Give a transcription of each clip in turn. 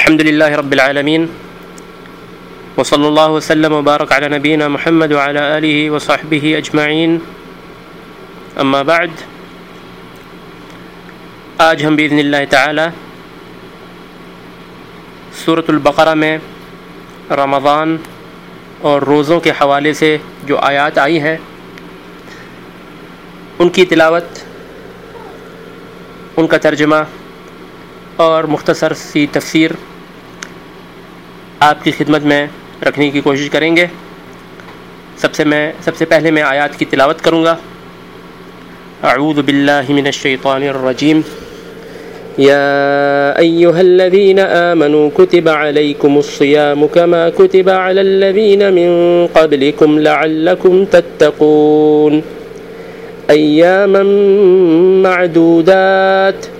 الحمد لله رب العالمين، وصلى الله وسلم وبارك على نبينا محمد وعلى آله وصحبه أجمعين. أما بعد آج ہم بإذن اللہ تعالی سورة البقرہ میں رمضان اور روزوں کے حوالے سے جو آیات آئی ہیں، ان کی تلاوت، ان کا ترجمہ اور مختصر سی تفسیر آپ کی خدمت میں رکھنے کی کوشش کریں گے۔ سب سے میں، سب سے پہلے میں آیات کی تلاوت کروں گا۔ اعوذ باللہ من الشیطان الرجیم۔ يا أيها الذين آمنوا كتب عليكم الصيام كما كتب على الذين من قبلكم لعلكم تتقون۔ أياما معدودات۔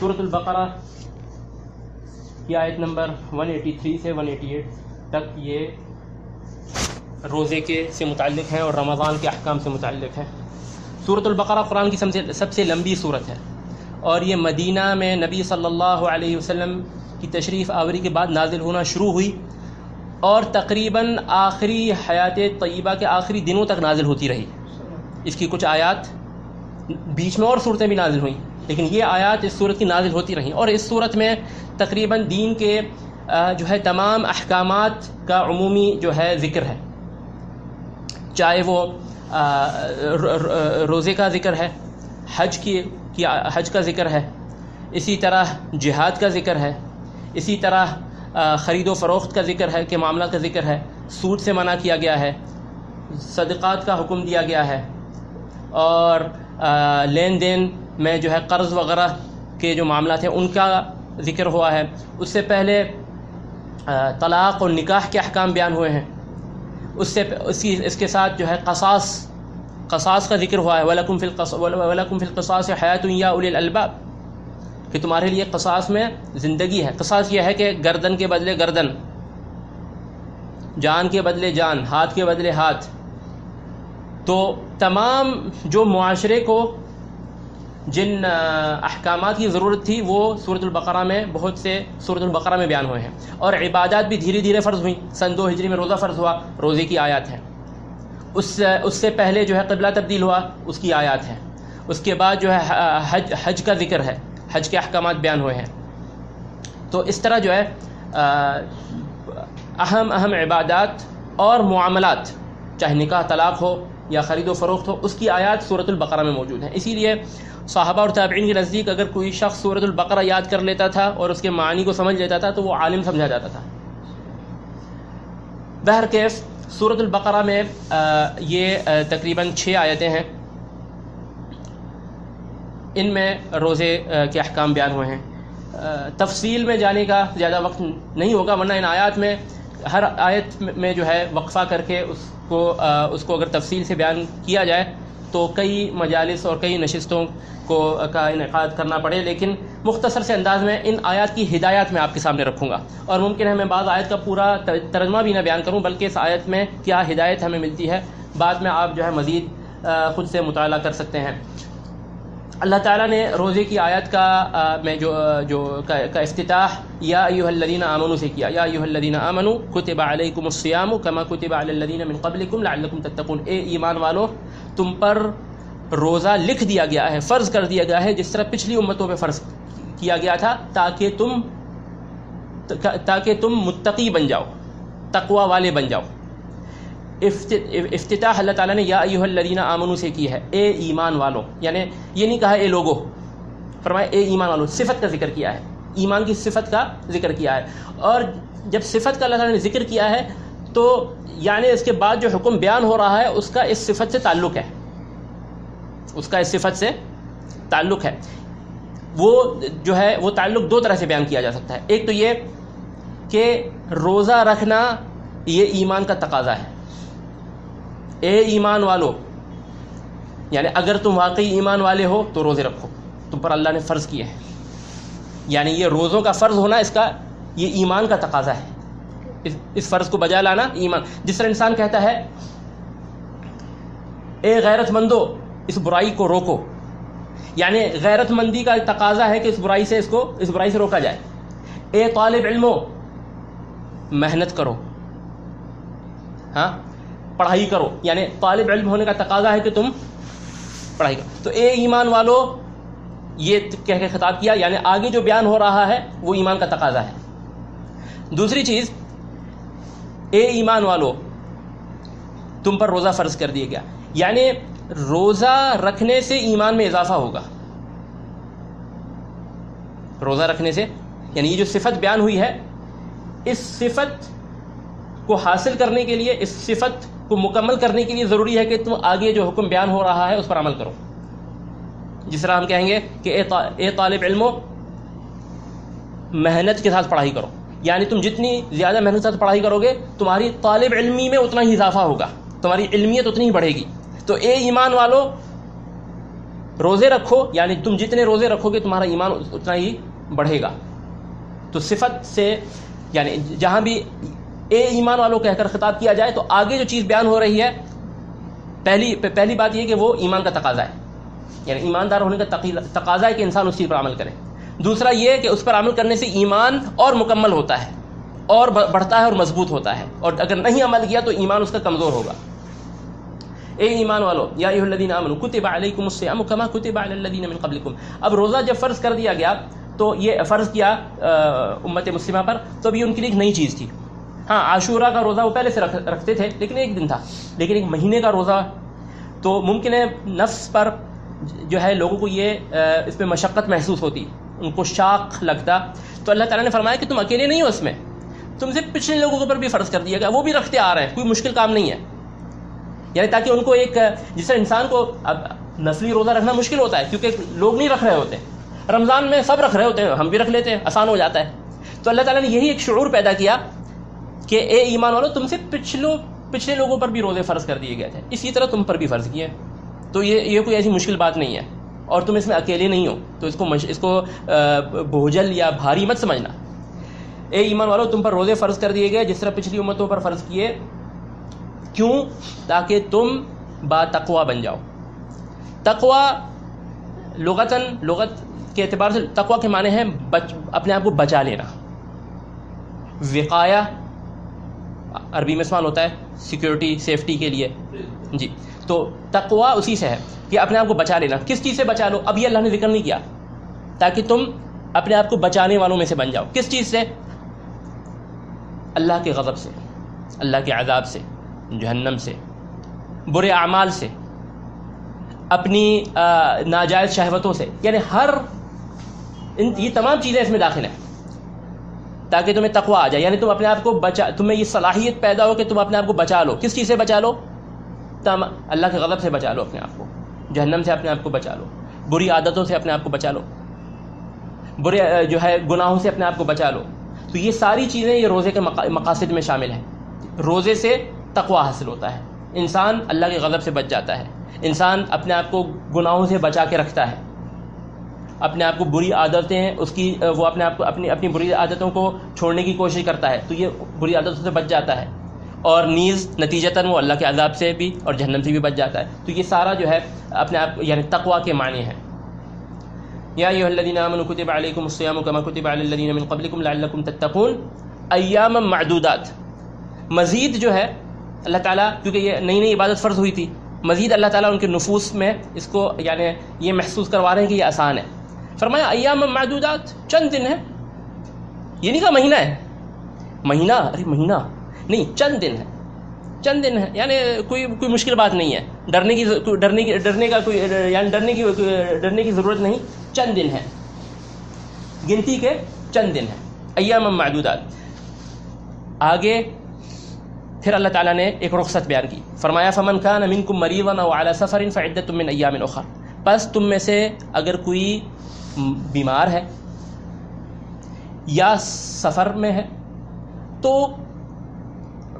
سورة البقرہ کی آیت نمبر 183 سے 188 تک یہ روزے کے سے متعلق ہیں اور رمضان کے احکام سے متعلق ہیں۔ صورت البقرہ قرآن کی سب سے لمبی صورت ہے۔ اور یہ مدینہ میں نبی صلی اللہ علیہ وسلم کی تشریف آوری کے بعد نازل ہونا شروع ہوئی اور تقریباً آخری حیات طیبہ کے آخری دنوں تک نازل ہوتی رہی۔ اس کی کچھ آیات بیچ میں اور صورتیں بھی نازل ہوئیں۔ لیکن یہ آیات اس صورت کی نازل ہوتی رہیں اور اس صورت میں تقریباً دین کے جو ہے تمام احکامات کا عمومی جو ہے ذکر ہے۔ چاہے وہ روزے کا ذکر ہے، حج کی حج کا ذکر ہے، اسی طرح جہاد کا ذکر ہے، اسی طرح خرید و فروخت کا ذکر ہے کہ معاملات کا ذکر ہے، سود سے منع کیا گیا ہے، صدقات کا حکم دیا گیا ہے اور لین دین میں جو ہے قرض وغیرہ کے جو معاملات ہیں، ان کا ذکر ہوا ہے۔ اس سے پہلے طلاق اور نکاح کے احکام بیان ہوئے ہیں۔ اس سے اس کی، اس کے ساتھ جو ہے قصاص قصاص کا ذکر ہوا ہے۔ ولاکم فلقص ولاکم فلقصاص حیات یا اول الباب کہ تمہارے لیے قصاص میں زندگی ہے۔ قصاص یہ ہے کہ گردن کے بدلے گردن، جان کے بدلے جان، ہاتھ کے بدلے ہاتھ۔ تو تمام جو معاشرے کو جن احکامات کی ضرورت تھی، وہ صورت البقرہ میں، بہت سے صورت البقرہ میں بیان ہوئے ہیں۔ اور عبادات بھی دھیرے دھیرے فرض ہوئیں۔ سن دو ہجری میں روزہ فرض ہوا، روزے کی آیات ہیں۔ اس اس سے پہلے جو ہے قبلہ تبدیل ہوا، اس کی آیات ہیں۔ اس کے بعد جو ہے حج حج کا ذکر ہے۔ حج کے احکامات بیان ہوئے ہیں۔ تو اس طرح جو ہے اہم اہم عبادات اور معاملات، چاہے نکاح، طلاق ہو یا خرید و فروخت ہو، اس کی آیات صورت البقرہ میں موجود ہیں۔ اسی لیے صحابہ اور تابعین کے نزدیک اگر کوئی شخص صورت البقرہ یاد کر لیتا تھا اور اس کے معنی کو سمجھ لیتا تھا، تو وہ عالم سمجھا جاتا تھا۔ بہرکیف صورت البقرہ میں یہ تقریباً چھ آیتیں ہیں۔ ان میں روزے کے احکام بیان ہوئے ہیں۔ تفصیل میں جانے کا زیادہ وقت نہیں ہوگا، ورنہ ان آیات میں، ہر آیت میں جو ہے، وقفہ کر کے اس کو اس کو اگر تفصیل سے بیان کیا جائے تو کئی مجالس اور کئی نشستوں کو، کا انعقاد کرنا پڑے، لیکن مختصر سے انداز میں ان آیات کی ہدایات میں آپ کے سامنے رکھوں گا۔ اور ممکن ہے میں بعض آیت کا پورا ترجمہ بھی نہ بیان کروں، بلکہ اس آیت میں کیا ہدایت ہمیں ملتی ہے، بعد میں آپ جو ہے مزید خود سے مطالعہ کر سکتے ہیں۔ اللہ تعالیٰ نے روزے کی آیت کا میں جو جو کا افتتاح یا ایوہ الذین آمنو سے کیا۔ یا ایوہ الذین آمنو کتب علیکم الصیام کما کتب علی الذین من قبلکم لعلکم تتقون۔ اے ایمان والو، تم پر روزہ لکھ دیا گیا ہے، فرض کر دیا گیا ہے، جس طرح پچھلی امتوں پہ فرض کیا گیا تھا، تاکہ تم تاکہ تم متقی بن جاؤ، تقوی والے بن جاؤ۔ افتتاح اللہ تعالیٰ نے یا ایوہ الذین آمنو سے کی ہے۔ اے ایمان والو یعنی یہ نہیں کہا اے لوگو، فرمایا اے ایمان والو، صفت کا ذکر کیا ہے۔ ایمان کی صفت کا ذکر کیا ہے۔ اور جب صفت کا اللہ تعالیٰ نے ذکر کیا ہے، تو یعنی اس کے بعد جو حکم بیان ہو رہا ہے، اس کا اس صفت سے تعلق ہے۔ اس کا اس صفت سے تعلق ہے۔ وہ جو ہے، وہ تعلق دو طرح سے بیان کیا جا سکتا ہے۔ ایک تو یہ کہ روزہ رکھنا یہ ایمان کا تقاضا ہے۔ اے ایمان والو یعنی اگر تم واقعی ایمان والے ہو تو روزے رکھو تم پر اللہ نے فرض کیا ہے۔ یعنی یہ روزوں کا فرض ہونا، اس کا، یہ ایمان کا تقاضا ہے۔ اس فرض کو بجا لانا ایمان۔ جس طرح انسان کہتا ہے، اے غیرت مندو اس برائی کو روکو۔ یعنی غیرت مندی کا تقاضا ہے کہ اس برائی سے اس کو، اس برائی سے روکا جائے۔ اے طالب علمو، محنت کرو۔ ہاں؟ پڑھائی کرو۔ یعنی طالب علم ہونے کا تقاضا ہے کہ تم پڑھائی کرو۔ تو اے ایمان والو، یہ کہہ کے خطاب کیا یعنی آگے جو بیان ہو رہا ہے، وہ ایمان کا تقاضا ہے۔ دوسری چیز، اے ایمان والو، تم پر روزہ فرض کر دیا گیا۔ یعنی روزہ رکھنے سے ایمان میں اضافہ ہوگا۔ روزہ رکھنے سے یعنی یہ جو صفت بیان ہوئی ہے، اس صفت کو حاصل کرنے کے لیے، اس صفت کو مکمل کرنے کے لیے ضروری ہے کہ تم آگے جو حکم بیان ہو رہا ہے اس پر عمل کرو۔ جس طرح ہم کہیں گے کہ اے طالب علم محنت کے ساتھ پڑھائی کرو۔ یعنی تم جتنی زیادہ محنت کے ساتھ پڑھائی کرو گے، تمہاری طالب علمی میں اتنا ہی اضافہ ہوگا، تمہاری علمیت اتنی ہی بڑھے گی۔ تو اے ایمان والو، روزے رکھو یعنی تم جتنے روزے رکھو گے، تمہارا ایمان اتنا ہی بڑھے گا۔ تو صفت سے یعنی جہاں بھی اے ایمان والوں کہہ کر خطاب کیا جائے تو آگے جو چیز بیان ہو رہی ہے، پہلی پہلی بات یہ کہ وہ ایمان کا تقاضا ہے۔ یعنی ایماندار ہونے کا تقاضا ہے کہ انسان اس چیز پر عمل کرے۔ دوسرا یہ کہ اس پر عمل کرنے سے ایمان اور مکمل ہوتا ہے، اور بڑھتا ہے اور مضبوط ہوتا ہے۔ اور اگر نہیں عمل کیا تو ایمان اس کا کمزور ہوگا۔ اے ایمان والو، یا الذین آمنوا، کتب علیکم الصیام کما کتب علی الذین من قبلکم۔ اب روزہ جب فرض کر دیا گیا تو یہ فرض کیا امت مسلمہ پر، تو ابھی ان کے لیے ایک نئی چیز تھی۔ ہاں عاشورہ کا روزہ وہ پہلے سے رکھتے تھے، لیکن ایک دن تھا۔ لیکن ایک مہینے کا روزہ، تو ممکن ہے نفس پر جو ہے لوگوں کو یہ اس میں مشقت محسوس ہوتی، ان کو شاق لگتا۔ تو اللہ تعالیٰ نے فرمایا کہ تم اکیلے نہیں ہو اس میں۔ تم سے پچھلے لوگوں کے اوپر بھی فرض کر دیا گیا، وہ بھی رکھتے آ رہے ہیں، کوئی مشکل کام نہیں ہے۔ یعنی تاکہ ان کو ایک جس طرح انسان کو اب نسلی روزہ رکھنا مشکل ہوتا ہے، کیونکہ لوگ نہیں رکھ رہے ہوتے۔ رمضان میں سب رکھ رہے ہوتے ہیں، ہم بھی رکھ لیتے ہیں، آسان ہو جاتا ہے۔ تو اللہ تعالیٰ نے یہی ایک شعور پیدا کیا کہ اے ایمان والو، تم سے پچھلو پچھلے لوگوں پر بھی روزے فرض کر دیے گئے تھے۔ اسی طرح تم پر بھی فرض کیے۔ تو یہ یہ کوئی ایسی مشکل بات نہیں ہے۔ اور تم اس میں اکیلے نہیں ہو۔ تو اس کو مش... اس کو بوجھل یا بھاری مت سمجھنا۔ اے ایمان والو، تم پر روزے فرض کر دیے گئے، جس طرح پچھلی امتوں پر فرض کیے۔ کیوں؟ تاکہ تم با تقوا بن جاؤ۔ تقوا لغتاً، لغت کے اعتبار سے تقوا کے معنی ہیں بچ اپنے آپ کو بچا لینا۔ وقایا عربی میں سوال ہوتا ہے سیکیورٹی سیفٹی کے لیے۔ جی۔ تو تقوا اسی سے ہے کہ اپنے آپ کو بچا لینا۔ کس چیز سے بچا لو؟ ابھی اللہ نے ذکر نہیں کیا۔ تاکہ تم اپنے آپ کو بچانے والوں میں سے بن جاؤ۔ کس چیز سے؟ اللہ کے غضب سے، اللہ کے عذاب سے، جہنم سے، برے اعمال سے، اپنی ناجائز شہوتوں سے۔ یعنی ہر، ان، یہ تمام چیزیں اس میں داخل ہیں۔ تاکہ تمہیں تقوا آ جائے یعنی تم اپنے آپ کو بچا، تمہیں یہ صلاحیت پیدا ہو کہ تم اپنے آپ کو بچا لو۔ کس چیز سے بچا لو؟ تم اللہ کے غضب سے بچا لو اپنے آپ کو۔ جہنم سے اپنے آپ کو بچا لو۔ بری عادتوں سے اپنے آپ کو بچا لو۔ برے جو ہے، گناہوں سے اپنے آپ کو بچا لو۔ تو یہ ساری چیزیں یہ روزے کے مقاصد میں شامل ہیں۔ روزے سے تقوا حاصل ہوتا ہے۔ انسان اللہ کے غضب سے بچ جاتا ہے۔ انسان اپنے آپ کو گناہوں سے بچا کے رکھتا ہے۔ اپنے آپ کو بری عادتیں ہیں اس کی وہ اپنے آپ کو، اپنی اپنی بری عادتوں کو چھوڑنے کی کوشش کرتا ہے تو یہ بری عادتوں سے بچ جاتا ہے۔ اور نیز نتیجتاً وہ اللہ کے عذاب سے بھی اور جہنم سے بھی بچ جاتا ہے۔ تو یہ سارا جو ہے اپنے آپ یعنی تقوا کے معنی ہیں۔ یا ایھا الذین آمنوا کتب علیکم الصیام کما کتب علی الذین من قبلکم لعلکم تتقون۔ ایام معدودات۔ مزید جو ہے، اللہ تعالیٰ، کیونکہ یہ نئی نئی عبادت فرض ہوئی تھی، مزید اللہ تعالیٰ ان کے نفوس میں اس کو یعنی یہ محسوس کروا رہے ہیں کہ یہ آسان ہے۔ فرمایا، ایام معدودات، چند دن ہے یہ نہیں کہا مہینہ ہے۔ مہینہ؟ ارے مہینہ؟ نہیں، چند دن ہے۔ چند دن ہے یعنی کوئی کوئی مشکل بات نہیں ہے۔ ڈرنے کی ڈرنے کی، ڈرنے کا کوئی یعنی ڈرنے کی ڈرنے کی ضرورت نہیں۔ چند دن ہے گنتی کے چند دن ہے ایام معدودات۔ آگے پھر اللہ تعالیٰ نے ایک رخصت بیان کی۔ فرمایا، فمن کان منکم مریضا او علی سفر فعدت من ایام اخر پس تم میں سے اگر کوئی بیمار ہے یا سفر میں ہے، تو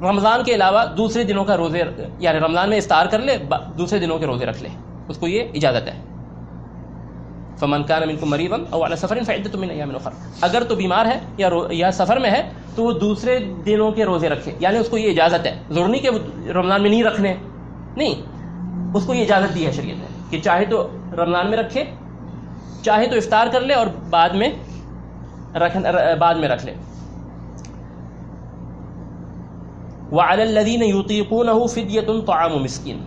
رمضان کے علاوہ دوسرے دنوں کا روزے یعنی رمضان میں افطار کر لے دوسرے دنوں کے روزے رکھ لے، اس کو یہ اجازت ہے۔ فمن کان منکم مریضا او علی سفر فعدت من ایام اخر اگر تو بیمار ہے یا یا سفر میں ہے، تو وہ دوسرے دنوں کے روزے رکھے۔ یعنی اس کو یہ اجازت ہے۔ ضرور نہیں کہ رمضان میں نہیں رکھنے۔ نہیں، اس کو یہ اجازت دی ہے شریعت نے کہ چاہے تو رمضان میں رکھے چاہے تو افطار کر لے اور بعد میں رکھ بعد میں رکھ لے۔ وعلى الذين يطيقونه فدية طعام مسكين۔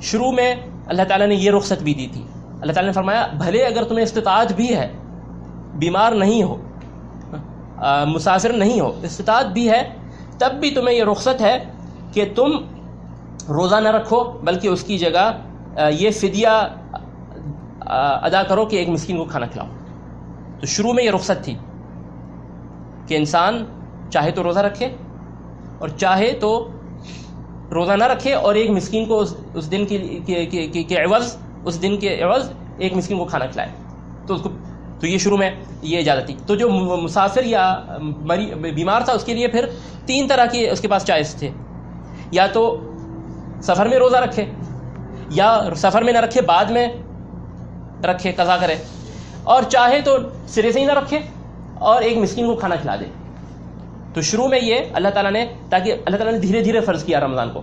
شروع میں اللہ تعالیٰ نے یہ رخصت بھی دی تھی۔ اللہ تعالیٰ نے فرمایا، بھلے اگر تمہیں استطاعت بھی ہے، بیمار نہیں ہو مسافر نہیں ہو، استطاعت بھی ہے، تب بھی تمہیں یہ رخصت ہے کہ تم روزہ نہ رکھو، بلکہ اس کی جگہ یہ فدیہ ادا کرو کہ ایک مسکین کو کھانا کھلاؤ۔ تو شروع میں یہ رخصت تھی کہ انسان چاہے تو روزہ رکھے اور چاہے تو روزہ نہ رکھے اور ایک مسکین کو اس دن کے عوض، اس دن کے عوض ایک مسکین کو کھانا کھلائے۔ تو اس کو، تو یہ شروع میں یہ اجازت تھی۔ تو جو مسافر یا بیمار تھا اس کے لیے پھر تین طرح کے اس کے پاس چائس تھے۔ یا تو سفر میں روزہ رکھے یا سفر میں نہ رکھے، بعد میں رکھے، قضا کرے۔ اور چاہے تو سرے سے ہی نہ رکھے اور ایک مسکین کو کھانا کھلا دے۔ تو شروع میں یہ اللہ تعالیٰ نے، تاکہ اللہ تعالیٰ نے دھیرے دھیرے فرض کیا رمضان کو۔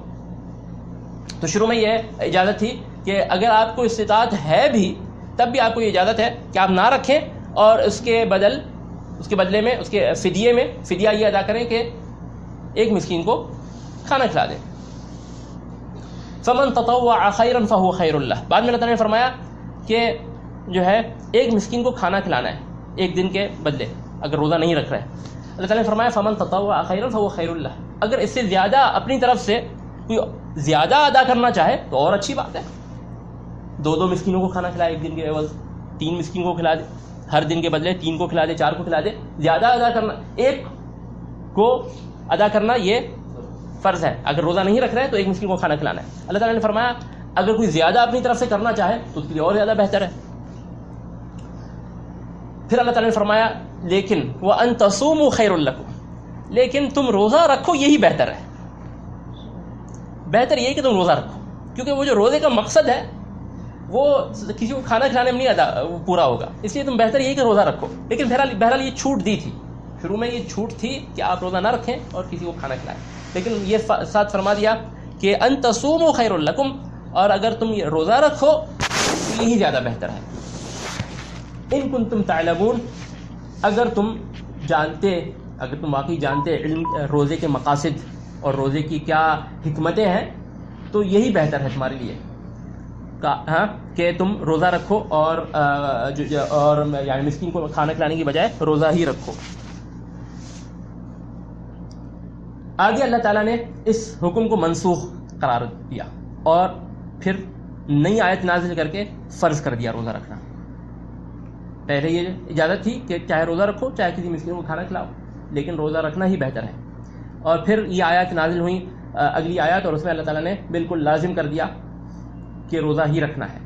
تو شروع میں یہ اجازت تھی کہ اگر آپ کو استطاعت ہے بھی، تب بھی آپ کو یہ اجازت ہے کہ آپ نہ رکھیں اور اس کے بدل، اس کے بدلے میں، اس کے فدیے میں، فدیہ یہ ادا کریں کہ ایک مسکین کو کھانا کھلا دیں فمن تطوع خیرا فهو خیر اللہ بعد میں اللہ تعالیٰ نے فرمایا کہ جو ہے، ایک مسکین کو کھانا کھلانا ہے، ایک دن کے بدلے، اگر روزہ نہیں رکھ رہے۔ اللہ تعالیٰ نے فرمایا، فمن تطوع خیرا فهو خیر اللہ اگر اس سے زیادہ اپنی طرف سے کوئی زیادہ ادا کرنا چاہے، تو اور اچھی بات ہے۔ دو دو مسکینوں کو کھانا کھلائے، ایک دن کے عوض تین مسکین کو کھلا دے، ہر دن کے بدلے تین کو کھلا دے، چار کو کھلا دے، زیادہ ادا کرنا، ایک کو ادا کرنا یہ فرض ہے۔ اگر روزہ نہیں رکھ رہے، تو ایک مسکین کو کھانا کھلانا ہے۔ اللہ تعالیٰ نے فرمایا، اگر کوئی زیادہ اپنی طرف سے کرنا چاہے، تو اس کے لیے اور زیادہ بہتر ہے۔ پھر اللہ تعالیٰ نے فرمایا، لیکن وہ ان تسوم خیر اللہ لیکن تم روزہ رکھو، یہی بہتر ہے۔ بہتر یہ کہ تم روزہ رکھو، کیونکہ وہ جو روزے کا مقصد ہے، وہ کسی کو کھانا کھلانے میں نہیں ادا وہ پورا ہوگا۔ اس لیے تم بہتر یہی کہ روزہ رکھو۔ لیکن بہرحال بہرحال یہ چھوٹ دی تھی۔ شروع میں یہ چھوٹ تھی کہ آپ روزہ نہ رکھیں اور کسی کو کھانا کھلائیں۔ لیکن یہ ساتھ فرما دیا کہ ان تصوم و خیر القم اور اگر تم یہ روزہ رکھو، تو یہی زیادہ بہتر ہے۔ ان کن تم تعلمون، اگر تم جانتے، اگر تم واقعی جانتے علم، روزے کے مقاصد اور روزے کی کیا حکمتیں ہیں، تو یہی بہتر ہے تمہارے لیے۔ ہاں کہ تم روزہ رکھو اور اور یعنی مسکین کو کھانا کھلانے کی بجائے روزہ ہی رکھو۔ آگے اللہ تعالیٰ نے اس حکم کو منسوخ قرار دیا اور پھر نئی آیت نازل کر کے فرض کر دیا روزہ رکھنا۔ پہلے یہ اجازت تھی کہ چاہے روزہ رکھو، چاہے کسی مسکین کو کھانا کھلاؤ، لیکن روزہ رکھنا ہی بہتر ہے۔ اور پھر یہ آیات نازل ہوئیں اگلی آیات، اور اس میں اللہ تعالیٰ نے بالکل لازم کر دیا کہ روزہ ہی رکھنا ہے۔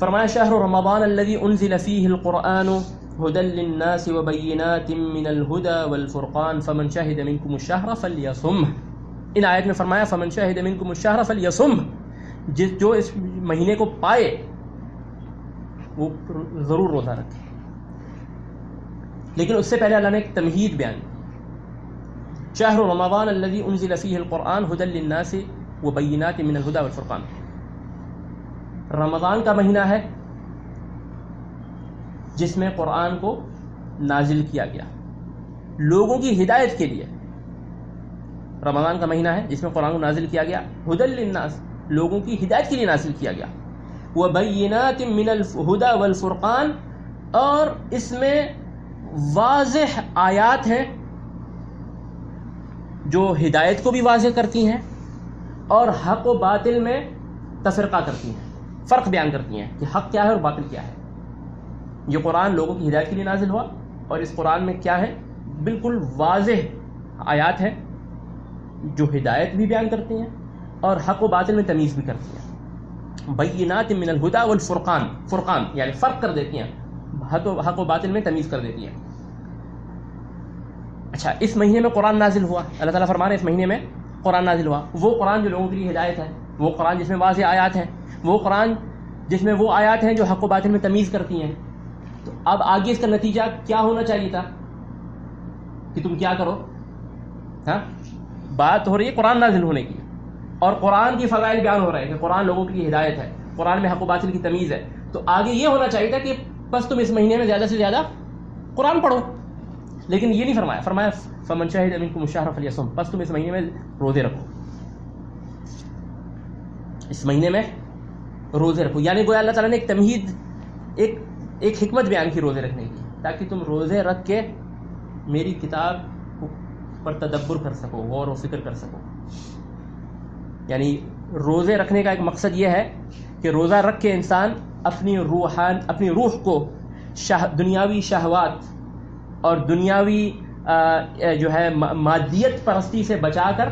فرمایا، شہر رمضان الذي انزل فيه القرآن هدى للناس وبينات من الهدى والفرقان، فمن شهد منكم الشهر فليصمه ان آیت میں فرمایا، فمن شهد منكم الشهر فليصمه جس جو اس مہینے کو پائے وہ ضرور روزہ رکھے۔ لیکن اس سے پہلے اللہ نے ایک تمہید بیان شہر رمضان الذي انزل فيه القرآن هدى للناس وبينات من الهدى والفرقان۔ رمضان کا مہینہ ہے جس میں قرآن کو نازل کیا گیا۔ لوگوں کی ہدایت کے لیے رمضان کا مہینہ ہے جس میں قرآن کو نازل کیا گیا۔ حدل للناس، لوگوں کی ہدایت کے لیے نازل کیا گیا۔ وہ بینات من الہدا والفرقان، اور اس میں واضح آیات ہیں جو ہدایت کو بھی واضح کرتی ہیں اور حق و باطل میں تفرقہ کرتی ہیں، فرق بیان کرتی ہیں کہ حق کیا ہے اور باطل کیا ہے۔ یہ قرآن لوگوں کی ہدایت کے لیے نازل ہوا اور اس قرآن میں کیا ہے؟ بالکل واضح آیات ہیں جو ہدایت بھی بیان کرتی ہیں اور حق و باطل میں تمیز بھی کرتی ہیں۔ بینات من الہدا والفرقان فرقان یعنی فرق کر دیتی ہیں، حق و حق و باطل میں تمیز کر دیتی ہیں۔ اچھا اس مہینے میں قرآن نازل ہوا۔ اللہ تعالیٰ فرما رہے اس مہینے میں قرآن نازل ہوا۔ وہ قرآن جو لوگوں کے لیے ہدایت ہے، وہ قرآن جس میں واضح آیات ہیں، وہ قرآن جس میں وہ آیات ہیں جو حق و باطل میں تمیز کرتی ہیں۔ تو اب آگے اس کا نتیجہ کیا ہونا چاہیے تھا؟ کہ تم کیا کرو؟ ہاں؟ بات ہو رہی ہے قرآن نازل ہونے کی۔ اور قرآن کی فضائل بیان ہو رہے ہیں کہ قرآن لوگوں کے لیے ہدایت ہے، قرآن میں حق و باطل کی تمیز ہے۔ تو آگے یہ ہونا چاہیے تھا کہ بس تم اس مہینے میں زیادہ سے زیادہ قرآن پڑھو۔ لیکن یہ نہیں فرمایا فرمایا، فمن شاہد امین کو مشاہر فلیسم بس تم اس مہینے میں روزے رکھو۔ اس مہینے میں روزے رکھو۔ یعنی گویا اللہ تعالیٰ نے ایک تمہید، ایک ایک حکمت بیان کی روزے رکھنے کی، تاکہ تم روزے رکھ کے میری کتاب پر تدبر کر سکو، غور و فکر کر سکو۔ یعنی روزے رکھنے کا ایک مقصد یہ ہے کہ روزہ رکھ کے انسان اپنی روحان اپنی روح کو شاہ دنیاوی شہوات اور دنیاوی جو ہے مادیت پرستی سے بچا کر،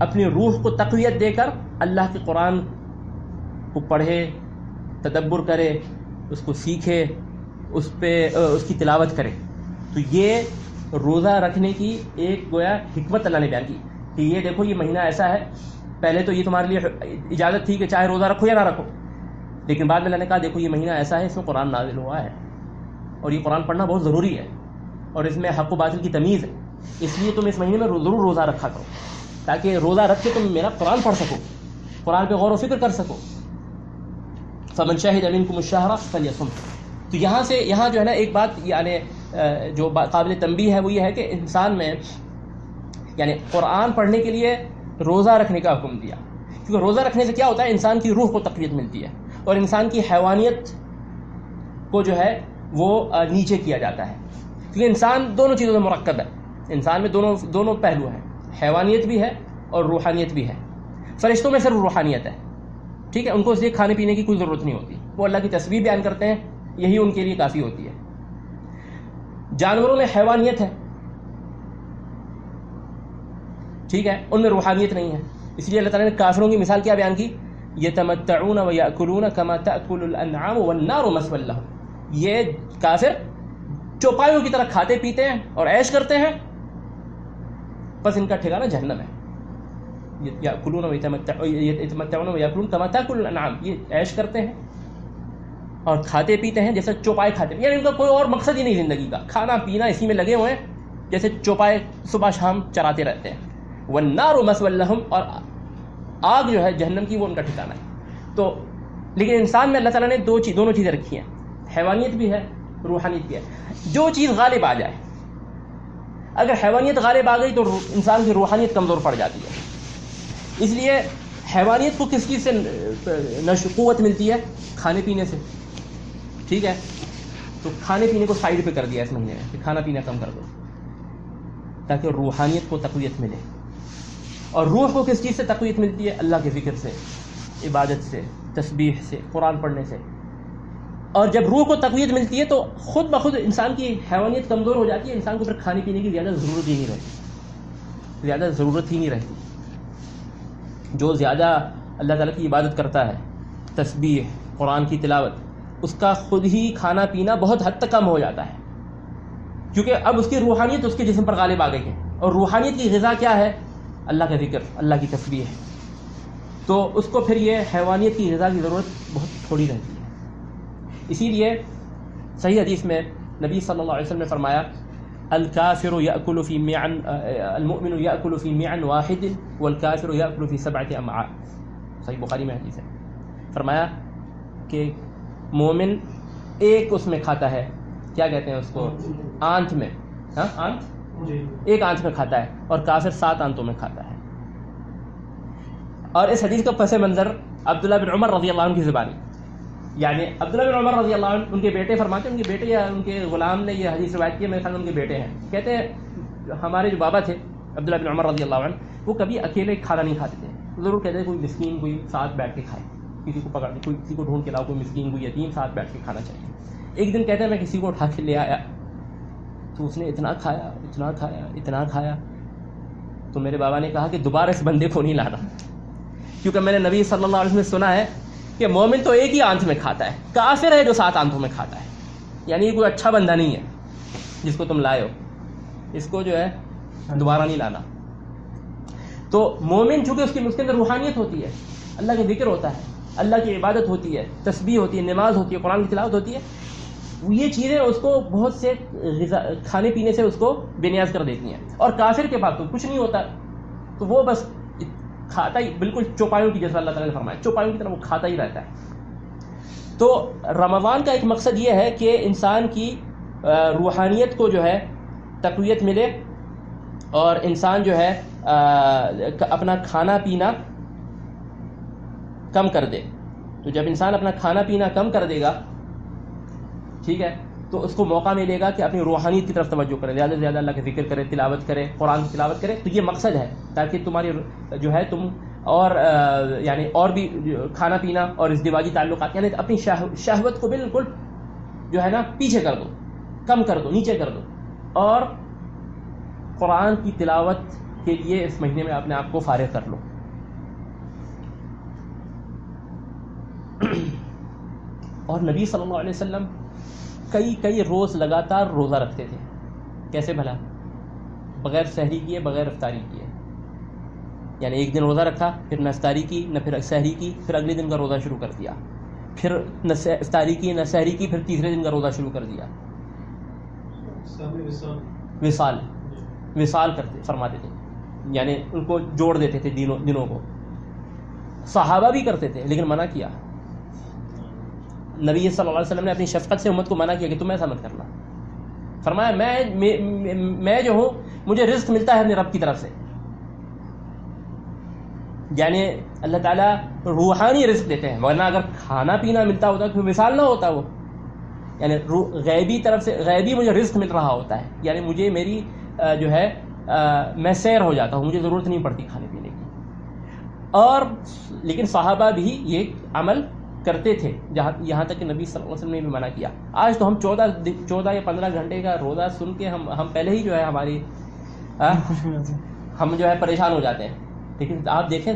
اپنی روح کو تقویت دے کر اللہ کے قرآن کو پڑھے، تدبر کرے، اس کو سیکھے، اس پہ اس کی تلاوت کرے۔ تو یہ روزہ رکھنے کی ایک گویا حکمت اللہ نے بیان کی کہ یہ دیکھو یہ مہینہ ایسا ہے پہلے تو یہ تمہارے لیے اجازت تھی کہ چاہے روزہ رکھو یا نہ رکھو۔ لیکن بعد میں اللہ نے کہا، دیکھو، یہ مہینہ ایسا ہے، اس میں قرآن نازل ہوا ہے۔ اور یہ قرآن پڑھنا بہت ضروری ہے۔ اور اس میں حق و باطل کی تمیز ہے۔ اس لیے تم اس مہینے میں ضرور روزہ رکھا کرو۔ تاکہ روزہ رکھ کے تم میرا قرآن پڑھ سکو، قرآن پہ غور و فکر کر سکو۔ فمن شاہد امین کو مشاہرہ فلیسم تو یہاں سے، یہاں جو ہے نا، ایک بات یعنی جو قابل تنبی ہے، وہ یہ ہے کہ انسان میں یعنی قرآن پڑھنے کے لیے روزہ رکھنے کا حکم دیا۔ کیونکہ روزہ رکھنے سے کیا ہوتا ہے؟ انسان کی روح کو تقویت ملتی ہے اور انسان کی حیوانیت کو جو ہے وہ نیچے کیا جاتا ہے۔ کیونکہ انسان دونوں چیزوں سے مرکب ہے۔ انسان میں دونوں دونوں پہلو ہیں۔ حیوانیت بھی ہے اور روحانیت بھی ہے۔ فرشتوں میں صرف روحانیت ہے۔ ٹھیک ہے؟ ان کو اس لیے کھانے پینے کی کوئی ضرورت نہیں ہوتی۔ وہ اللہ کی تصویر بیان کرتے ہیں، یہی ان کے لیے کافی ہوتی ہے۔ جانوروں میں حیوانیت ہے۔ ٹھیک ہے؟ ان میں روحانیت نہیں ہے۔ اس لیے اللہ تعالیٰ نے کافروں کی مثال کیا بیان کی؟ یہ تمتعون و یاکلون کما تاکل الانعام والنار مسول یہ کافر چوپایوں کی طرح کھاتے پیتے ہیں اور عیش کرتے ہیں۔ بس ان کا ٹھکانہ جہنم ہے۔ یا کلون و و یاکلون کما تاکل الانعام یہ عیش کرتے ہیں اور کھاتے پیتے ہیں جیسے چوپائے کھاتے ہیں۔ یعنی ان کا کوئی اور مقصد ہی نہیں زندگی کا۔ کھانا پینا اسی میں لگے ہوئے ہیں جیسے چوپائے صبح شام چراتے رہتے ہیں۔ والنار مسول لہم اور آگ جو ہے جہنم کی وہ ان کا ٹھکانا ہے۔ تو لیکن انسان میں اللہ تعالیٰ نے دو چیز دونوں چیزیں رکھی ہیں۔ حیوانیت بھی ہے، روحانیت بھی ہے۔ جو چیز غالب آ جائے۔ اگر حیوانیت غالب آ گئی تو انسان کی روحانیت کمزور پڑ جاتی ہے۔ اس لیے حیوانیت کو کس چیز سے قوت ملتی ہے؟ کھانے پینے سے۔ ٹھیک ہے؟ تو کھانے پینے کو سائڈ پہ کر دیا اس مہینے میں کہ کھانا پینا کم کر دو۔ تاکہ روحانیت کو تقویت ملے۔ اور روح کو کس چیز سے تقویت ملتی ہے؟ اللہ کے فکر سے، عبادت سے، تسبیح سے، قرآن پڑھنے سے۔ اور جب روح کو تقویت ملتی ہے تو خود بخود انسان کی حیوانیت کمزور ہو جاتی ہے، انسان کو پھر کھانے پینے کی زیادہ ضرورت ہی نہیں رہتی۔ زیادہ ضرورت ہی نہیں رہتی۔ جو زیادہ اللہ تعالیٰ کی عبادت کرتا ہے، تسبیح، قرآن کی تلاوت، اس کا خود ہی کھانا پینا بہت حد تک کم ہو جاتا ہے۔ کیونکہ اب اس کی روحانیت اس کے جسم پر غالب آ گئی ہے۔ اور روحانیت کی غذا کیا ہے؟ اللہ کا ذکر، اللہ کی تصویر ہے۔ تو اس کو پھر یہ حیوانیت کی غذا کی ضرورت بہت تھوڑی رہتی ہے۔ اسی لیے صحیح حدیث میں نبی صلی اللہ علیہ وسلم نے فرمایا، الکافر یأکل فی معن المؤمن یأکل فی معن واحد والکافر یأکل فی سبعت امعاء۔ صحیح بخاری میں حدیث ہے۔ فرمایا کہ مومن ایک اس میں کھاتا ہے۔ کیا کہتے ہیں اس کو؟ آنت میں۔ ہاں؟ آنت؟ جی۔ ایک آنچ میں کھاتا ہے اور کافر سات آنتوں میں کھاتا ہے۔ اور اس حدیث کا پس منظر عبداللہ بن عمر رضی اللہ عنہ کی زبانی۔ یعنی عبداللہ بن عمر رضی اللہ عنہ ان کے بیٹے فرماتے ہیں، ان کے بیٹے یا ان کے غلام نے یہ حدیث روایت کی ہے، میرے خیال ان کے بیٹے ہیں۔ کہتے ہیں، ہمارے جو بابا تھے، عبداللہ بن عمر رضی اللہ عنہ، وہ کبھی اکیلے کھانا نہیں کھاتے تھے۔ ضرور کہتے ہیں، کوئی مسکین کوئی ساتھ بیٹھ کے کھائے، کسی کو پکڑ کوئی کسی کو ڈھونڈ کے لاؤ، کوئی مسکین، کوئی یتیم ساتھ بیٹھ کے کھانا چاہیے۔ ایک دن کہتے ہیں، میں کسی کو اٹھا کے لے آیا۔ تو اس نے اتنا کھایا اتنا کھایا اتنا کھایا۔ تو میرے بابا نے کہا کہ دوبارہ اس بندے کو نہیں لانا۔ کیونکہ میں نے نبی صلی اللہ علیہ وسلم سنا ہے کہ مومن تو ایک ہی آنکھ میں کھاتا ہے، کافر ہے جو سات آنکھوں میں کھاتا ہے۔ یعنی یہ کوئی اچھا بندہ نہیں ہے، جس کو تم لائے ہو۔ اس کو جو ہے دوبارہ نہیں لانا۔ تو مومن چونکہ اس کی اس کے اندر روحانیت ہوتی ہے، اللہ کا ذکر ہوتا ہے، اللہ کی عبادت ہوتی ہے، تسبیح ہوتی ہے، نماز ہوتی ہے، قرآن کی تلاوت ہوتی ہے یہ چیزیں اس کو بہت سے غذا کھانے پینے سے اس کو بے نیاز کر دیتی ہیں۔ اور کافر کے پاس تو کچھ نہیں ہوتا۔ تو وہ بس کھاتا ہی بالکل چوپایوں کی جیسا اللہ تعالیٰ نے فرمایا۔ چوپایوں کی طرح وہ کھاتا ہی رہتا ہے۔ تو رمضان کا ایک مقصد یہ ہے کہ انسان کی روحانیت کو جو ہے تقویت ملے اور انسان جو ہے اپنا کھانا پینا کم کر دے۔ تو جب انسان اپنا کھانا پینا کم کر دے گا ٹھیک ہے؟ تو اس کو موقع ملے گا کہ اپنی روحانیت کی طرف توجہ کرے، زیادہ سے زیادہ اللہ کے ذکر کرے، تلاوت کرے، قرآن کی تلاوت کرے، تو یہ مقصد ہے، تاکہ تمہاری جو ہے تم اور یعنی اور بھی کھانا پینا اور ازدواجی تعلقات یعنی اپنی شہوت کو بالکل جو ہے نا پیچھے کر دو، کم کر دو، نیچے کر دو۔ اور قرآن کی تلاوت کے لیے اس مہینے میں اپنے آپ کو فارغ کر لو۔ اور نبی صلی اللہ علیہ وسلم کئی کئی روز لگاتار روزہ رکھتے تھے۔ کیسے بھلا؟ بغیر سحری کیے بغیر افطاری کیے۔ یعنی ایک دن روزہ رکھا پھر نہ افطاری کی نہ پھر سحری کی پھر اگلے دن کا روزہ شروع کر دیا۔ پھر نہ افطاری کی نہ سحری کی پھر تیسرے دن کا روزہ شروع کر دیا۔ وصال۔ وصال۔ کرتے فرماتے تھے۔ یعنی ان کو جوڑ دیتے تھے دنوں دنوں کو۔ صحابہ بھی کرتے تھے لیکن منع کیا۔ نبی صلی اللہ علیہ وسلم نے اپنی شفقت سے امت کو منع کیا کہ تم ایسا مت کرنا۔ فرمایا، میں میں جو ہوں، مجھے رزق ملتا ہے اپنے رب کی طرف سے۔ یعنی اللہ تعالیٰ روحانی رزق دیتے ہیں، ورنہ اگر کھانا پینا ملتا ہوتا تو مثال نہ ہوتا وہ۔ یعنی غیبی طرف سے، غیبی مجھے رزق مل رہا ہوتا ہے۔ یعنی مجھے میری جو ہے میں سیر ہو جاتا ہوں، مجھے ضرورت نہیں پڑتی کھانے پینے کی۔ اور، لیکن صحابہ بھی یہ عمل کرتے تھے جہاں یہاں تک کہ نبی صلی اللہ علیہ وسلم نے بھی منع کیا۔ آج تو ہم چودہ چودہ یا پندرہ گھنٹے کا روزہ سن کے ہم ہم پہلے ہی جو ہے ہماری ہم جو ہے پریشان ہو جاتے ہیں۔ لیکن آپ دیکھیں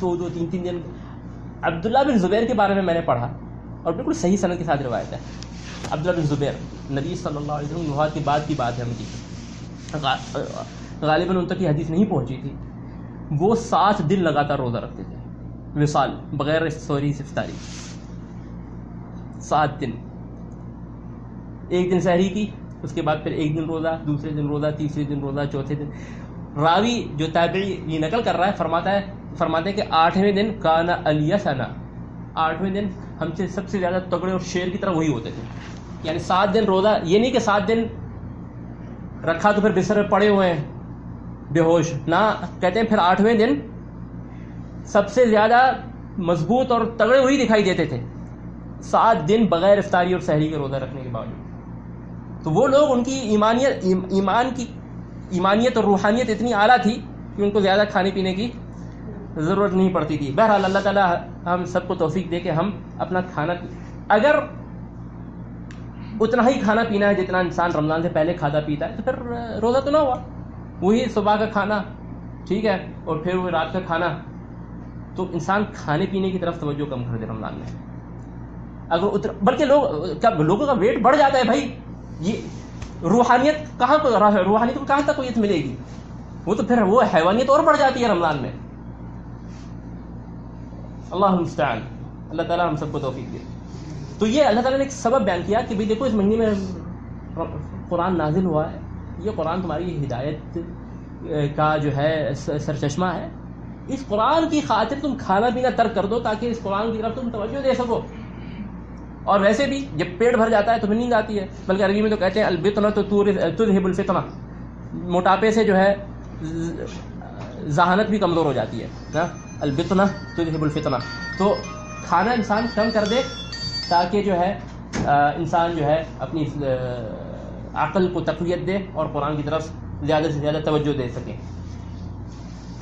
دو دو تین تین دن عبداللہ بن زبیر کے بارے میں میں نے پڑھا اور بالکل صحیح صنعت کے ساتھ روایت ہے۔ عبداللہ بن زبیر نبی صلی اللہ علیہ وسلم وفات کے بعد کی بات ہے ان کی۔ غالباً ان تک یہ حدیث نہیں پہنچی تھی۔ وہ سات دن لگاتار روزہ رکھتے تھے۔ وصال، بغیر سوری افطاری۔ سات دن۔ ایک دن سحری کی، اس کے بعد پھر ایک دن روزہ، دوسرے دن روزہ، تیسرے دن روزہ، چوتھے دن۔ راوی جو تابعی یہ نقل کر رہا ہے، فرماتا ہے، فرماتے ہیں کہ آٹھویں دن کانا علیہ ثنا آٹھویں دن ہم سے سب سے زیادہ تگڑے اور شیر کی طرح وہی ہوتے تھے۔ یعنی سات دن روزہ، یہ نہیں کہ سات دن رکھا تو پھر بستر میں پڑے ہوئے ہیں، بے ہوش۔ نہ، کہتے ہیں پھر آٹھویں دن سب سے زیادہ مضبوط اور تگڑے وہی دکھائی دیتے تھے۔ سات دن بغیر افطاری اور سحری کے روزہ رکھنے کے باوجود۔ تو وہ لوگ ان کی ایمانیت ایمان کی، ایمانیت اور روحانیت اتنی اعلیٰ تھی کہ ان کو زیادہ کھانے پینے کی ضرورت نہیں پڑتی تھی۔ بہرحال اللہ تعالیٰ ہم سب کو توفیق دے کہ ہم اپنا کھانا اگر اتنا ہی کھانا پینا ہے جتنا انسان رمضان سے پہلے کھاتا پیتا ہے، تو پھر روزہ تو نہ ہوا۔ وہی صبح کا کھانا، ٹھیک ہے، اور پھر وہ رات کا کھانا۔ تو انسان کھانے پینے کی طرف توجہ کم کر دے رمضان میں۔ اگر اتر بلکہ لوگ کیا لوگوں کا ویٹ بڑھ جاتا ہے بھائی؟ یہ روحانیت کہاں کو روحانیت کو کہاں تک ملے گی؟ وہ تو پھر وہ حیوانیت اور بڑھ جاتی ہے رمضان میں۔ اللہ المستعان۔ اللہ تعالیٰ ہم سب کو توفیق دے۔ تو یہ اللہ تعالیٰ نے ایک سبب بیان کیا کہ بھائی دیکھو، اس مہینے میں قرآن نازل ہوا ہے۔ یہ قرآن تمہاری ہدایت کا جو ہے سر چشمہ ہے۔ اس قرآن کی خاطر تم کھانا پینا ترک کر دو تاکہ اس قرآن کی طرف تم توجہ دے سکو۔ اور ویسے بھی جب پیٹ بھر جاتا ہے تو نیند آتی ہے۔ بلکہ عربی میں تو کہتے ہیں البتنا تو تذہب الفتنہ موٹاپے سے جو ہے، ذہانت بھی کمزور ہو جاتی ہے۔ البتنا تذہب الفتنہ تو کھانا انسان کم کر دے تاکہ جو ہے انسان جو ہے اپنی عقل کو تقویت دے اور قرآن کی طرف زیادہ سے زیادہ توجہ دے سکے۔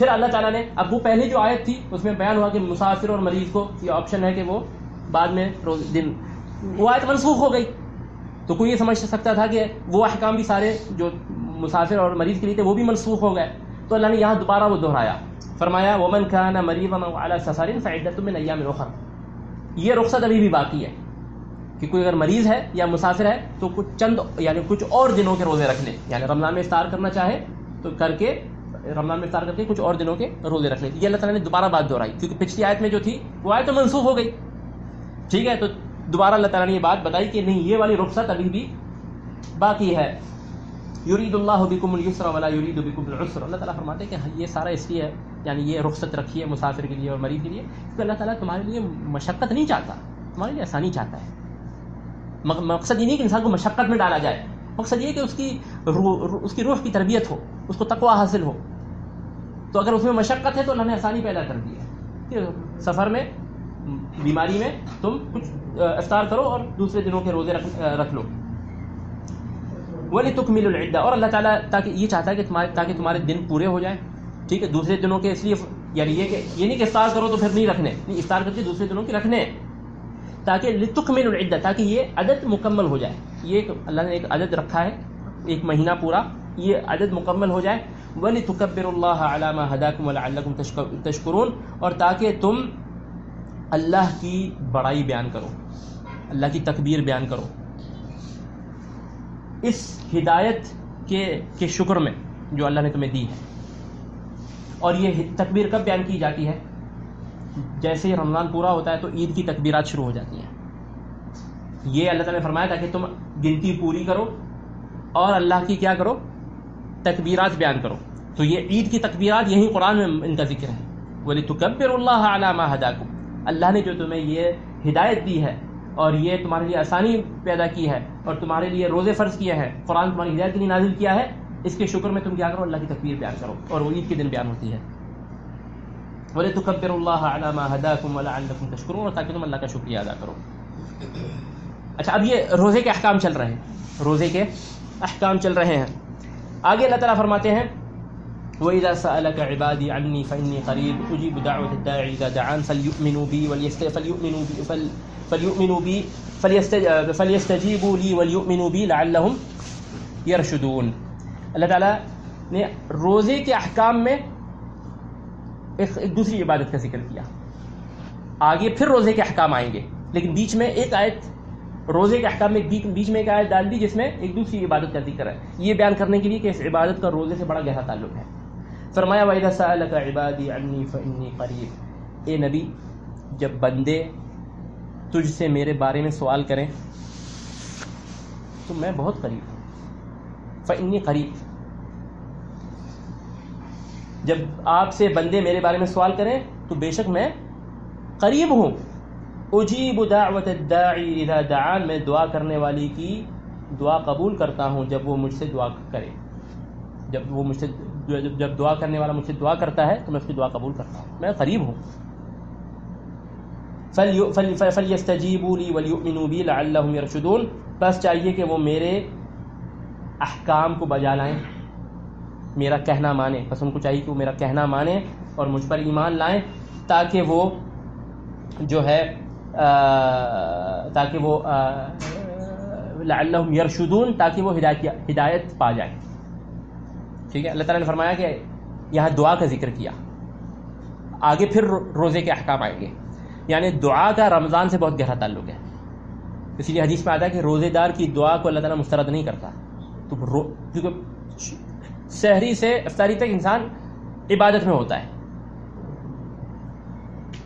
پھر اللہ تعالیٰ نے اب وہ پہلی جو آیت تھی، اس میں بیان ہوا کہ مسافر اور مریض کو یہ آپشن ہے کہ وہ بعد میں روز دن وہ آیت منسوخ ہو گئی۔ تو کوئی یہ سمجھ سکتا تھا کہ وہ احکام بھی سارے جو مسافر اور مریض کے لیے تھے، وہ بھی منسوخ ہو گئے۔ تو اللہ نے یہاں دوبارہ وہ دہرایا۔ فرمایا، ومن کھانا مریض اعلیٰ سفارن فائدہ تم نیا میں یہ رخصت ابھی بھی باقی ہے کہ کوئی اگر مریض ہے یا مسافر ہے، تو کچھ چند یعنی کچھ اور دنوں کے روزے رکھ لیں یعنی رمضان میں افطار کرنا چاہے تو کر کے رمضان میں افطار کر کے کچھ اور دنوں کے روزے رکھ لیں یہ اللہ تعالیٰ نے دوبارہ بات دہرائی کیونکہ پچھلی آیت میں جو تھی، وہ آیت تو منسوخ ہو گئی۔ ٹھیک ہے، تو دوبارہ اللہ تعالیٰ نے یہ بات بتائی کہ نہیں، یہ والی رخصت ابھی بھی باقی ہے۔ یورید اللہ بکم السر والا یورید بکم العسر۔ اللہ تعالیٰ فرماتے ہیں کہ یہ سارا اس لیے ہے یعنی یہ رخصت رکھی ہے مسافر کے لیے اور مریض کے لیے، کیونکہ اللہ تعالیٰ تمہارے لیے مشقت نہیں چاہتا، تمہارے لیے آسانی چاہتا ہے۔ مقصد یہ نہیں کہ انسان کو مشقت میں ڈالا جائے، مقصد یہ کہ اس کی روح اس کی روح کی تربیت ہو، اس کو تقوا حاصل ہو۔ تو اگر اس میں مشقت ہے تو اللہ نے آسانی پیدا کر دی ہے۔ سفر میں، بیماری میں تم کچھ افطار کرو اور دوسرے دنوں کے روزے رکھ لو۔ ولی تکمل العدہ اور اللہ تعالیٰ تاکہ، یہ چاہتا ہے کہ تمہارے، تاکہ تمہارے دن پورے ہو جائیں۔ ٹھیک ہے، دوسرے دنوں کے، اس لیے یعنی یہ کہ، یہ نہیں کہ افطار کرو تو پھر نہیں رکھنے۔ نہیں، افطار کر کے دوسرے دنوں کے رکھنے۔ تاکہ لتکمل العدہ تاکہ یہ عدد مکمل ہو جائے۔ یہ اللہ نے ایک عدد رکھا ہے، ایک مہینہ پورا، یہ عدد مکمل ہو جائے۔ ولی تکبر اللہ علامہ حداکم الکم تشکرون اور تاکہ تم اللہ کی بڑائی بیان کرو، اللہ کی تکبیر بیان کرو۔ اس ہدایت کے کے شکر میں جو اللہ نے تمہیں دی ہے۔ اور یہ تکبیر کب بیان کی جاتی ہے؟ جیسے ہی رمضان پورا ہوتا ہے تو عید کی تکبیرات شروع ہو جاتی ہیں۔ یہ اللہ تعالیٰ نے فرمایا تھا کہ تم گنتی پوری کرو اور اللہ کی کیا کرو؟ تکبیرات بیان کرو۔ تو یہ عید کی تکبیرات یہی قرآن میں ان کا ذکر ہے۔ بولے تو کبر اللہ علامہ ہداکم۔ اللہ نے جو تمہیں یہ ہدایت دی ہے اور یہ تمہارے لیے آسانی پیدا کی ہے اور تمہارے لیے روزے فرض کیا ہے قرآن تمہاری ہدایت کے لیے نازل کیا ہے، اس کے شکر میں تم کیا کرو، اللہ کی تکبیر بیان کرو اور وہ عید کے دن بیان ہوتی ہے۔ بولے تو کبر اللہ علامہ ہداکم ولعلکم تشکرون اور تاکہ تم اللہ کا شکریہ ادا کرو۔ اچھا اب یہ روزے کے احکام چل رہے ہیں۔ روزے کے احکام چل رہے ہیں۔ آگے اللہ تعالیٰ فرماتے ہیں، وَإِذَا سَأَلَكَ عِبَادِي عَنِّي فَإِنِّي قَرِيبٌ أُجِيبُ دَعْوَةَ الدَّاعِ إِذَا دَعَانِ فَلْيُؤْمِنُوا بِي فَلْيُؤْمِنُوا بِي فَلْيُؤْمِنُوا بِي فَلْيَسْتَجِيبُوا لِي وَلْيُؤْمِنُوا بِي لَعَلَّهُمْ يَرْشُدُونَ۔ اللہ تعالیٰ نے روزے کے احکام میں ایک دوسری عبادت کا ذکر کیا۔ آگے پھر روزے کے احکام آئیں گے، لیکن بیچ میں ایک آیت روزے کے احکام میں بیچ میں ایک آیت ڈال دی جس میں ایک دوسری عبادت کا ذکر ہے۔ یہ بیان کرنے کے لیے کہ اس عبادت کا روزے سے بڑا گہرا تعلق ہے۔ فرمایا، وَإِذَا سَأَلَكَ عِبَادِي عَنِّي فَإِنِّي قَرِيب اے نبی، جب بندے تجھ سے میرے بارے میں سوال کریں، تو میں بہت قریب ہوں۔ فَإِنِّي قریب جب آپ سے بندے میرے بارے میں سوال کریں، تو بے شک میں قریب ہوں۔ اجیب دعوت الداعی اذا دعان، میں دعا کرنے والی کی دعا قبول کرتا ہوں جب وہ مجھ سے دعا کرے۔ جب وہ مجھ سے جب دعا کرنے والا مجھ سے دعا کرتا ہے تو میں اس کی دعا قبول کرتا ہوں۔ میں قریب ہوں۔ فَلْيَسْتَجِيبُوا لِي وَلْيُؤْمِنُوا بِي لَعَلَّهُمْ يَرْشُدُونَ بس چاہیے کہ وہ میرے احکام کو بجا لائیں۔ میرا کہنا مانے۔ بس ان کو چاہیے کہ وہ میرا کہنا مانے اور مجھ پر ایمان لائیں تاکہ وہ جو ہے تاکہ وہ لعلہم یرشدون، تاکہ وہ ہدایت ہدایت پا جائیں۔ ٹھیک ہے؟ اللہ تعالیٰ نے فرمایا کہ یہاں دعا کا ذکر کیا۔ آگے پھر روزے کے احکام آئیں گے۔ یعنی دعا کا رمضان سے بہت گہرا تعلق ہے۔ اسی لیے حدیث میں آتا ہے کہ روزے دار کی دعا کو اللہ تعالیٰ مسترد نہیں کرتا۔ تو کیونکہ شہری سے افطاری تک انسان عبادت میں ہوتا ہے۔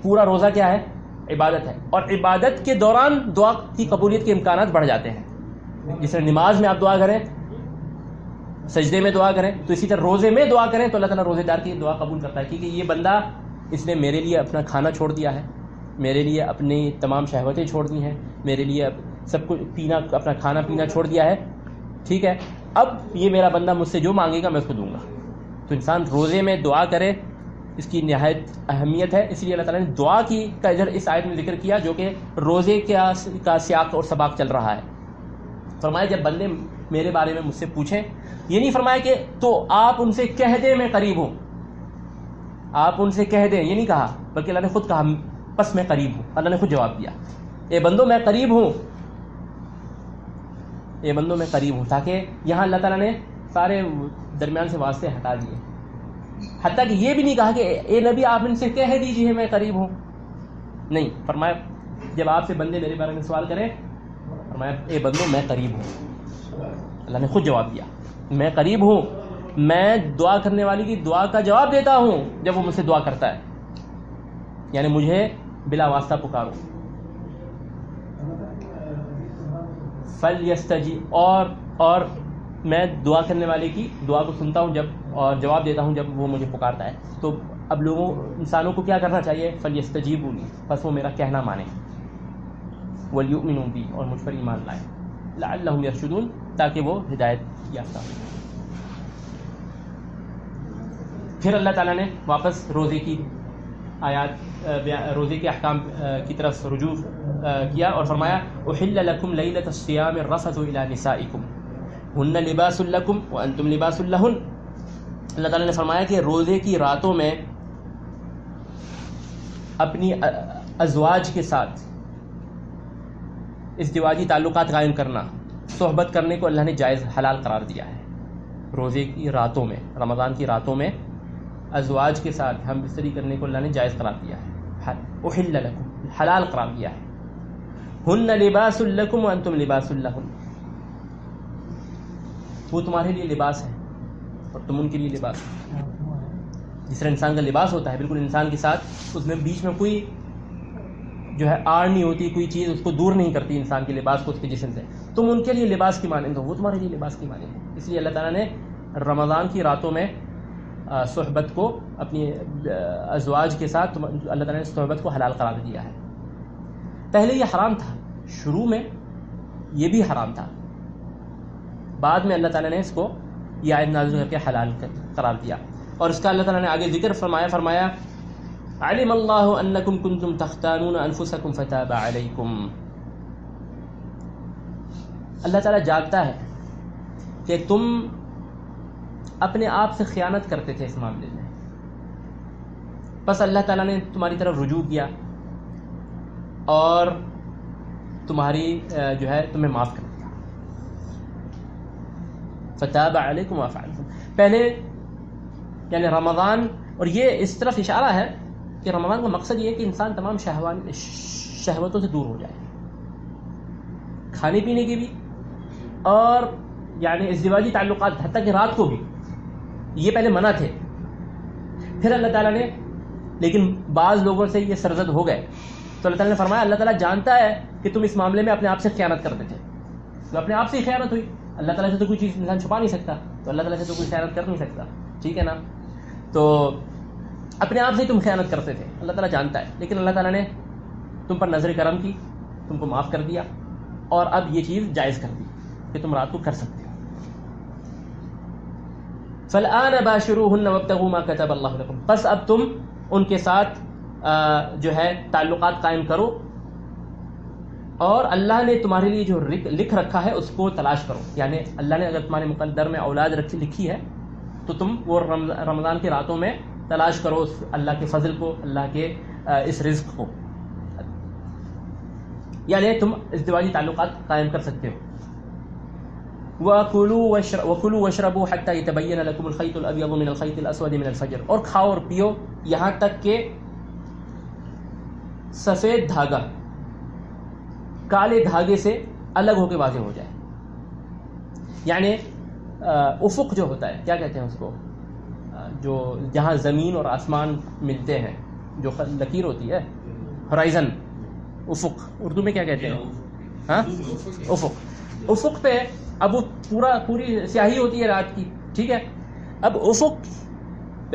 پورا روزہ کیا ہے؟ عبادت ہے۔ اور عبادت کے دوران دعا کی قبولیت کے امکانات بڑھ جاتے ہیں۔ جس طرح نماز میں آپ دعا کریں، سجدے میں دعا کریں، تو اسی طرح روزے میں دعا کریں، تو اللہ تعالیٰ روزے دار کی دعا قبول کرتا ہے۔ کیونکہ یہ بندہ اس نے میرے لیے اپنا کھانا چھوڑ دیا ہے، میرے لیے اپنی تمام شہوتیں چھوڑ دی ہیں، میرے لیے سب کچھ پینا، اپنا کھانا پینا چھوڑ دیا ہے۔ ٹھیک ہے، اب یہ میرا بندہ مجھ سے جو مانگے گا میں اس کو دوں گا۔ تو انسان روزے میں دعا کرے اس کی نہایت اہمیت ہے۔ اس لیے اللہ تعالیٰ نے دعا کی کا ادھر اس آیت میں ذکر کیا جو کہ روزے کا سیاق اور سباق چل رہا ہے۔ فرمایا، جب بندے میرے بارے میں مجھ سے پوچھیں، یہ نہیں فرمایا کہ تو آپ ان سے کہہ دیں میں قریب ہوں۔ آپ ان سے کہہ دیں، یہ نہیں کہا، بلکہ اللہ نے خود کہا، بس میں قریب ہوں۔ اللہ نے خود جواب دیا۔ اے بندو، میں قریب ہوں۔ اے بندو، میں قریب ہوں۔ تاکہ یہاں اللہ تعالیٰ نے سارے درمیان سے واسطے ہٹا دیے۔ حتیٰ کہ یہ بھی نہیں کہا کہ اے نبی آپ ان سے کہہ دیجیے میں قریب ہوں۔ نہیں، فرمایا جب آپ سے بندے میرے بارے میں سوال کریں، فرمایا اے بندو، میں قریب ہوں۔ اللہ نے خود جواب دیا، میں قریب ہوں، میں دعا کرنے والی کی دعا کا جواب دیتا ہوں جب وہ مجھ سے دعا کرتا ہے۔ یعنی مجھے بلا واسطہ پکارو۔ فل یستجی اور اور میں دعا کرنے والے کی دعا کو سنتا ہوں جب اور جواب دیتا ہوں جب وہ مجھے پکارتا ہے۔ تو اب لوگوں، انسانوں کو کیا کرنا چاہیے؟ فل یستجیب بولی بس وہ میرا کہنا مانے۔ ولیؤمنوا بھی اور مجھ پر ایمان لائیں لعلہم یرشدون تاکہ وہ ہدایت یافتہ ہوں۔ پھر اللہ تعالیٰ نے واپس روزے کی آیات روزے کے احکام کی طرف رجوع کیا اور فرمایا احل لکم لیلت الصیام الرفث الى نسائکم ہن لباس لکم وانتم لباس لہن اللہ تعالیٰ نے فرمایا کہ روزے کی راتوں میں اپنی ازواج کے ساتھ ازدواجی تعلقات قائم کرنا، صحبت کرنے کو اللہ نے جائز حلال قرار دیا ہے۔ روزے کی راتوں میں، رمضان کی راتوں میں ازواج کے ساتھ ہم بستری کرنے کو اللہ نے جائز قرار دیا ہے۔ احل لکم، حلال قرار دیا ہے۔ ہن لباس لکم وانتم لباس لہن۔ وہ تمہارے لیے لباس ہے۔ اور تم ان کے لیے لباس جس طرح انسان کا لباس ہوتا ہے، بالکل انسان کے ساتھ، اس میں بیچ میں کوئی جو ہے آڑ نہیں ہوتی، کوئی چیز اس کو دور نہیں کرتی انسان کے لباس کو اس کے جسم سے۔ تم ان کے لیے لباس کی مانند ہو، وہ تمہارے لیے لباس کی مانند اس لیے اللہ تعالیٰ نے رمضان کی راتوں میں صحبت کو اپنی ازواج کے ساتھ اللہ تعالیٰ نے صحبت کو حلال قرار دیا ہے۔ پہلے یہ حرام تھا، شروع میں یہ بھی حرام تھا۔ بعد میں اللہ تعالیٰ نے اس کو یہ آیت نازل کر کے حلال قرار دیا۔ اور اس کا اللہ تعالیٰ نے آگے ذکر فرمایا فرمایا، علم اللہ انکم کنتم تختانون انفسکم فتاب علیکم۔ اللہ تعالیٰ جانتا ہے کہ تم اپنے آپ سے خیانت کرتے تھے اس معاملے میں۔ بس اللہ تعالیٰ نے تمہاری طرف رجوع کیا اور تمہاری جو ہے، تمہیں معاف کر فتح علیکم علیکم پہلے یعنی رمضان، اور یہ اس طرف اشارہ ہے کہ رمضان کا مقصد یہ ہے کہ انسان تمام شہوان شہوتوں سے دور ہو جائے۔ کھانے پینے کی بھی، اور یعنی ازدواجی تعلقات، حتیٰ کہ رات کو بھی۔ یہ پہلے منع تھے۔ پھر اللہ تعالیٰ نے، لیکن بعض لوگوں سے یہ سرزد ہو گئے۔ تو اللہ تعالیٰ نے فرمایا، اللہ تعالیٰ جانتا ہے کہ تم اس معاملے میں اپنے آپ سے خیانت کرتے تھے۔ تو اپنے آپ سے ہی خیانت ہوئی۔ اللہ تعالیٰ سے تو کوئی چیز انسان چھپا نہیں سکتا، تو اللہ تعالیٰ سے تو کوئی خیانت کر نہیں سکتا، ٹھیک ہے نا؟ تو اپنے آپ سے ہی تم خیانت کرتے تھے، اللہ تعالیٰ جانتا ہے، لیکن اللہ تعالیٰ نے تم پر نظر کرم کی، تم کو معاف کر دیا، اور اب یہ چیز جائز کر دی کہ تم رات کو کر سکتے ہو۔ فلآن باشروهن وابتغوا ما كتب اللہ لكم۔ بس اب تم ان کے ساتھ جو ہے، تعلقات قائم کرو اور اللہ نے تمہارے لیے جو لکھ رکھا ہے اس کو تلاش کرو۔ یعنی اللہ نے اگر تمہارے مقدر میں اولاد رکھی لکھی ہے، تو تم وہ رمضان کی راتوں میں تلاش کرو اس اللہ کے فضل کو، اللہ کے اس رزق کو۔ یعنی تم ازدواجی تعلقات قائم کر سکتے ہو۔ وَكُلُوا وَكُلُوا وَاشْرَبُوا حَتَّى يَتَبَيَّنَ لَكُمُ الْخَيْطُ الْأَبْيَضُ مِنَ الْخَيْطِ الْأَسْوَدِ مِنَ الْفَجْرِ۔ اور کھاؤ اور پیو یہاں تک کہ سفید دھاگا۔ کالے دھاگے سے الگ ہو کے واضح ہو جائے۔ یعنی افق جو ہوتا ہے، کیا کہتے ہیں اس کو؟ جو جہاں زمین اور آسمان ملتے ہیں، جو لکیر ہوتی ہے ہرائزن افق، اردو میں کیا کہتے ہیں؟ ہاں؟ افق۔ افق پہ اب وہ پورا، پوری سیاہی ہوتی ہے رات کی، ٹھیک ہے؟ اب افق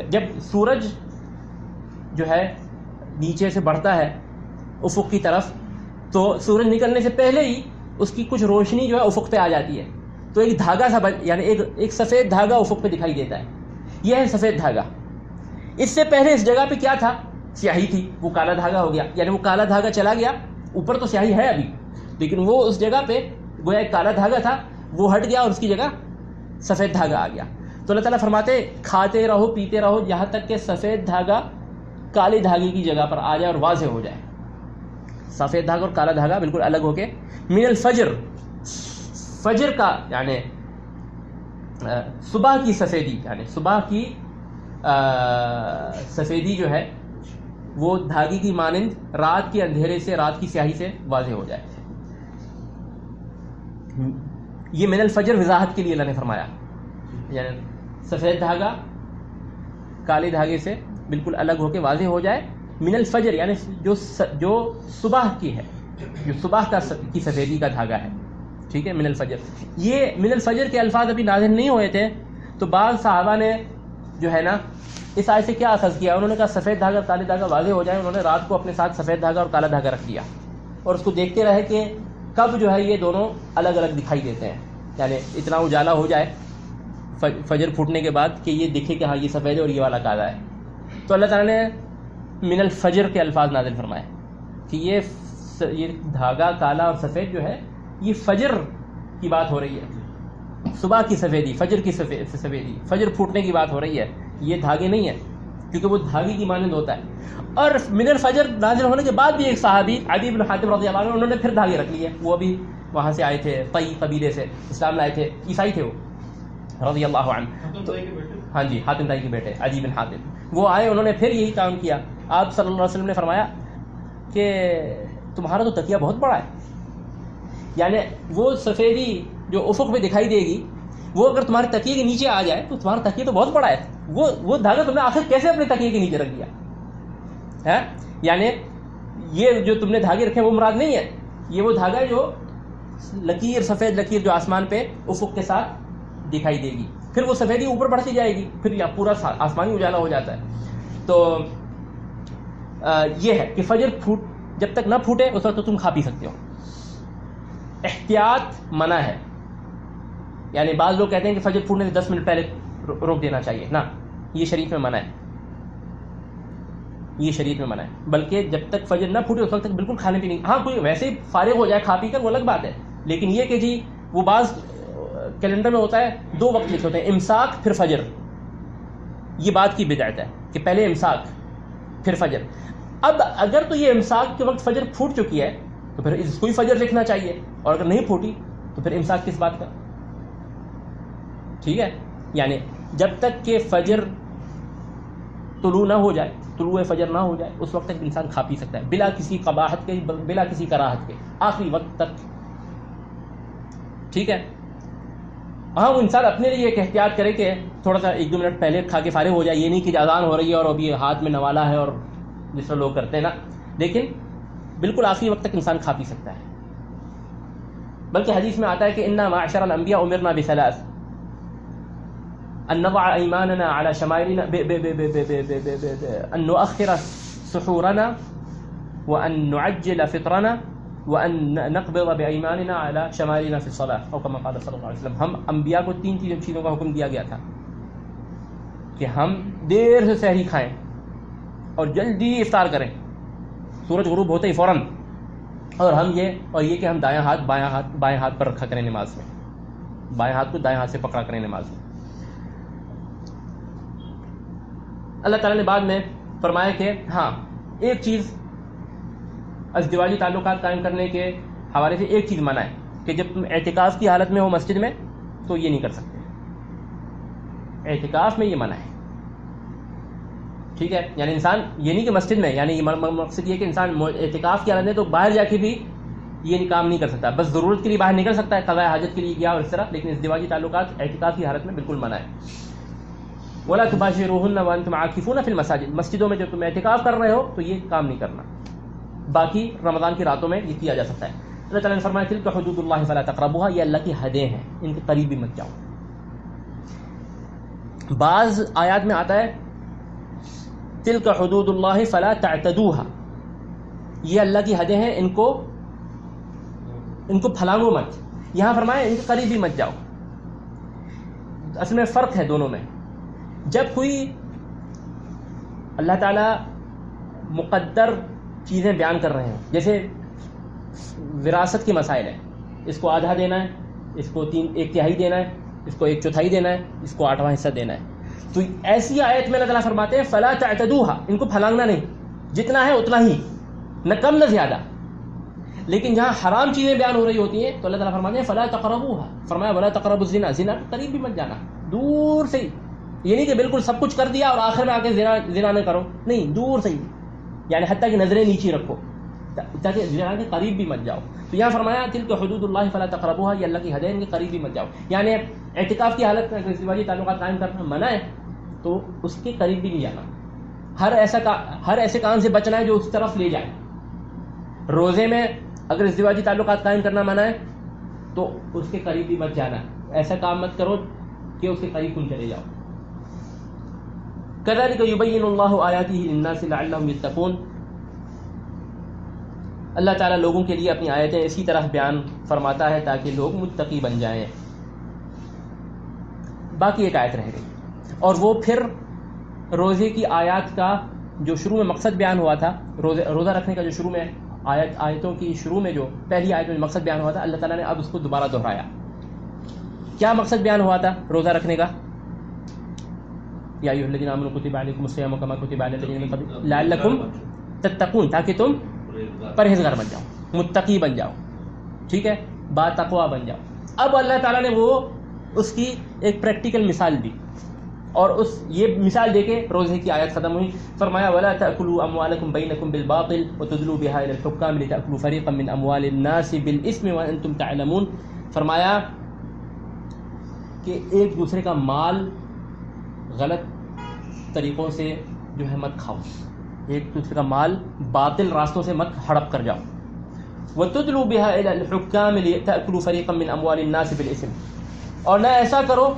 جب سورج جو ہے، نیچے سے بڑھتا ہے، افق کی طرف تو سورج نکلنے سے پہلے ہی اس کی کچھ روشنی جو ہے افق پہ آ جاتی ہے۔ تو ایک دھاگا سا یعنی ایک ایک سفید دھاگا افق پہ دکھائی دیتا ہے۔ یہ ہے سفید دھاگا۔ اس سے پہلے اس جگہ پہ کیا تھا؟ سیاہی تھی۔ وہ کالا دھاگا ہو گیا۔ یعنی وہ کالا دھاگا چلا گیا۔ اوپر تو سیاہی ہے ابھی۔ لیکن وہ اس جگہ پہ گویا ایک کالا دھاگا تھا۔ وہ ہٹ گیا اور اس کی جگہ سفید دھاگا آ گیا۔ تو اللہ تعالیٰ فرماتے کھاتے رہو، پیتے رہو، یہاں تک کہ سفید دھاگا کالے دھاگے کی جگہ پر آ جائے اور واضح ہو جائے۔ سفید دھاگا اور کالا دھاگا بالکل الگ ہو کے۔ من الفجر، فجر کا یعنی صبح کی سفیدی یعنی صبح کی سفیدی جو ہے، وہ دھاگی کی مانند رات کے اندھیرے سے، رات کی سیاہی سے واضح ہو جائے۔ یہ من الفجر وضاحت کے لیے اللہ نے فرمایا۔ یعنی سفید دھاگا، کالے دھاگے سے بالکل الگ ہو کے واضح ہو جائے۔ من الفجر یعنی جو جو صبح کی ہے، جو صبح کا کی سفیدی کا دھاگا ہے، ٹھیک ہے، من الفجر۔ یہ من الفجر کے الفاظ ابھی نازل نہیں ہوئے تھے، تو بعض صحابہ نے جو ہے نا، اس آئے سے کیا اخذ کیا؟ انہوں نے کہا سفید دھاگا کالے دھاگا واضح ہو جائے، انہوں نے رات کو اپنے ساتھ سفید دھاگا اور کالا دھاگا رکھ دیا اور اس کو دیکھتے رہے کہ کب جو ہے یہ دونوں الگ الگ دکھائی دیتے ہیں۔ یعنی اتنا اجالا ہو جائے فجر پھوٹنے کے بعد کہ یہ دکھے کہ ہاں یہ سفید ہے اور یہ والا کالا ہے۔ تو اللہ تعالیٰ نے من الفجر کے الفاظ نازل فرمائے کہ یہ یہ دھاگا کالا اور سفید جو ہے یہ فجر کی بات ہو رہی ہے۔ صبح کی سفیدی فجر کی سفیدی فجر پھوٹنے کی بات ہو رہی ہے۔ یہ دھاگے نہیں ہیں کیونکہ وہ دھاگے کی مانند ہوتا ہے۔ اور من الفجر نازل ہونے کے بعد بھی ایک صحابی عدی بن حاتم رضی اللہ عنہ انہوں نے پھر دھاگے رکھ لیے۔ وہ بھی وہاں سے آئے تھے قئی قبیلے سے اسلام لائے تھے عیسائی تھے وہ رضی اللہ عنہ۔ ہاں جی حاتم دائی کے بیٹے عدی بن حاتم۔ وہ آئے انہوں نے پھر یہی کام کیا۔ آپ صلی اللہ علیہ وسلم نے فرمایا کہ تمہارا تو تکیہ بہت بڑا ہے۔ یعنی وہ سفیدی جو افق پہ دکھائی دے گی، وہ اگر تمہارے تکیے کے نیچے آ جائے تو تمہارا تکیہ تو بہت بڑا ہے۔ وہ وہ دھاگا تم نے آخر کیسے اپنے تکیے کے نیچے رکھ دیا؟ ہے یعنی یہ جو تم نے دھاگے رکھے وہ مراد نہیں ہے۔ یہ وہ دھاگا جو لکیر، سفید لکیر جو آسمان پہ افق کے ساتھ دکھائی دے گی۔ پھر وہ سفیدی اوپر بڑھتی جائے گی، پھر یا پورا آسمانی اجالا ہو جاتا ہے۔ تو یہ ہے کہ فجر پھوٹ، جب تک نہ پھوٹے، اس وقت تو تم کھا پی سکتے ہو۔ احتیاط منع ہے۔ یعنی بعض لوگ کہتے ہیں کہ فجر پھوٹنے سے دس منٹ پہلے روک دینا چاہیے۔ نا یہ شریف میں منع ہے۔ یہ شریف میں منع ہے۔ بلکہ جب تک فجر نہ پھوٹے، اس وقت تک بالکل کھانے پینے ہاں کوئی ویسے ہی فارغ ہو جائے، کھا پی کر، وہ الگ بات ہے۔ لیکن یہ کہ جی وہ بعض کیلنڈر میں ہوتا ہے، دو وقت لکھے ہوتے ہیں۔ امساک، پھر فجر۔ یہ بات کی بدایت ہے کہ پہلے امساک، پھر فجر۔ اب اگر تو یہ امساک کے وقت فجر پھوٹ چکی ہے، تو پھر اس کو ہی فجر لکھنا چاہیے۔ اور اگر نہیں پھوٹی، تو پھر امساک کس بات کا؟ ٹھیک ہے؟ یعنی جب تک کہ فجر طلوع نہ ہو جائے، طلوع فجر نہ ہو جائے، اس وقت تک انسان کھا پی سکتا ہے، بلا کسی قباحت کے، بلا کسی کراہت کے، آخری وقت تک۔ ٹھیک ہے؟ ہاں وہ انسان اپنے لیے ایک احتیاط کرے کہ تھوڑا سا ایک دو منٹ پہلے کھا کے فارغ ہو جائے، یہ نہیں کہ اذان ہو رہی ہے اور ابھی ہاتھ میں نوالا ہے اور جس طرح لوگ کرتے ہیں نا لیکن بالکل آخری وقت تک انسان کھا پی سکتا ہے بلکہ حدیث میں آتا ہے کہ انا معاشر الانبیاء امرنا بثلاث ان نضع ایماننا على شمائلنا ان نؤخر سحورنا وان نعجل فطرنا وان نقبض بايماننا على شمائلنا في الصلاه او كما قال صلی اللہ علیہ وسلم ہم انبیاء کو تین تین چیزوں کا حکم دیا گیا تھا کہ ہم دیر سے سحری کھائیں اور جلدی افطار کریں۔ سورج غروب ہوتے ہی فوراً۔ اور ہم یہ اور یہ کہ ہم دایاں ہاتھ بایاں ہاتھ، بائیں ہاتھ پر رکھا کریں نماز میں۔ بائیں ہاتھ کو دائیں ہاتھ سے پکڑا کریں نماز میں۔ اللہ تعالیٰ نے بعد میں فرمایا کہ ہاں ایک چیز ازدواجی تعلقات قائم کرنے کے حوالے سے ایک چیز منع ہے کہ جب تم اعتکاف کی حالت میں ہو مسجد میں تو یہ نہیں کر سکتے۔ اعتکاف میں یہ منع ہے۔ ٹھیک ہے؟ یعنی انسان، یہ نہیں کہ مسجد میں یعنی مقصد یہ کہ انسان اعتکاف کی حالت تو باہر جا کے بھی یہ کام نہیں کر سکتا۔ بس ضرورت کے لیے باہر نکل سکتا ہے، قضاء حاجت کے لیے گیا اور اس طرح، لیکن اس دیواجی تعلقات، اعتکاف کی حالت میں بالکل منع ہے۔ بولا تو باشی روحن تم عاقفون فی المساجد۔ مسجدوں میں جب تم اعتکاف کر رہے ہو تو یہ کام نہیں کرنا۔ باقی رمضان کی راتوں میں یہ کیا جا سکتا ہے۔ اللہ تعالیٰ نے فرمایا تلک حدود اللہ فلا تقربوها، یہ اللہ کی حدیں ہیں، ان کے قریب بھی مت جاؤ۔ بعض آیات میں آتا ہے تلک حدود اللہ فلا تعتدوها. یہ اللہ کی حدیں ہیں، ان کو ان کو پھلانگو مت۔ یہاں فرمایا، ان کے قریب بھی مت جاؤ۔ اصل میں فرق ہے دونوں میں۔ جب کوئی اللہ تعالی مقدر چیزیں بیان کر رہے ہیں، جیسے وراثت کے مسائل ہیں۔ اس کو آدھا دینا ہے، اس کو تین، ایک تہائی دینا ہے، اس کو ایک چوتھائی دینا ہے، اس کو آٹھواں حصہ دینا ہے۔ تو ایسی آیت میں اللہ تعالیٰ فرماتے ہیں، فلا تعتدوها۔ ان کو پھلانگنا نہیں۔ جتنا ہے اتنا ہی۔ نہ کم نہ زیادہ۔ لیکن جہاں حرام چیزیں بیان ہو رہی ہوتی ہیں، تو اللہ تعالیٰ فرماتے ہیں، فلا تقربوها۔ فرمایا، ولا تقربوا الزنا۔ زنا قریب بھی مت جانا۔ دور سے۔ ہی یہ نہیں کہ بالکل سب کچھ کر دیا اور آخر میں آ کے زنا زنا نہ کرو۔ نہیں، دور سے۔ ہی یعنی حتیٰ کہ نظریں نیچی رکھو۔ تاکہ زنا کے قریب بھی مت جاؤ۔ تو یہاں فرمایا تل کے حدود اللہ فلا تقربوها۔ یہ اللہ کی حدین کے قریب بھی مت جاؤ۔ یعنی اعتکاف کی حالت میں تعلقات قائم کرنا منع ہے۔ تو اس کے قریب بھی نہیں جانا۔ ہر ایسا ہر ایسے کام سے بچنا ہے جو اس طرف لے جائے۔ روزے میں اگر ازدواجی تعلقات قائم کرنا منع ہے، تو اس کے قریب بھی مت جانا۔ ایسا کام مت کرو کہ اس کے قریب تم چلے جاؤ۔ كذلك يبين الله آياته للناس لعلهم يتقون اللہ تعالیٰ لوگوں کے لیے اپنی آیتیں اسی طرح بیان فرماتا ہے تاکہ لوگ متقی بن جائیں۔ باقی ایک آیت رہ گئی۔ اور وہ پھر روزے کی آیات کا جو شروع میں مقصد بیان ہوا تھا، روزے روزہ رکھنے کا جو شروع میں آیت آیتوں کی شروع میں جو پہلی آیت میں مقصد بیان ہوا تھا، اللہ تعالیٰ نے اب اس کو دوبارہ دہرایا۔ کیا مقصد بیان ہوا تھا روزہ رکھنے کا؟ یا تتقون، تاکہ تم پرہیزگار بن جاؤ، متقی بن جاؤ۔ ٹھیک ہے؟ با تقوا بن جاؤ۔ اب اللہ تعالیٰ نے وہ اس کی ایک پریکٹیکل مثال دی۔ اور اس یہ مثال دے کے روزے کی آیت ختم ہوئی۔ فرمایا، ولا تاكلوا اموالكم بينكم بالباطل وتدلوا بها الى الحكام لتاكلوا فريقا من اموال الناس بالاثم وانتم تعلمون۔ فرمایا کہ ایک دوسرے کا مال غلط طریقوں سے جو ہے مت کھاؤ۔ ایک دوسرے کا مال باطل راستوں سے مت ہڑپ کر جاؤ۔ وَتُدْلُوا بِهَا إِلَى الْحُكَّامِ لِيَتَأْكُلُوا فَرِيقًا مِّنْ أَمْوَالِ النَّاسِ بِالْإِثْمِ۔ اور نہ ایسا کرو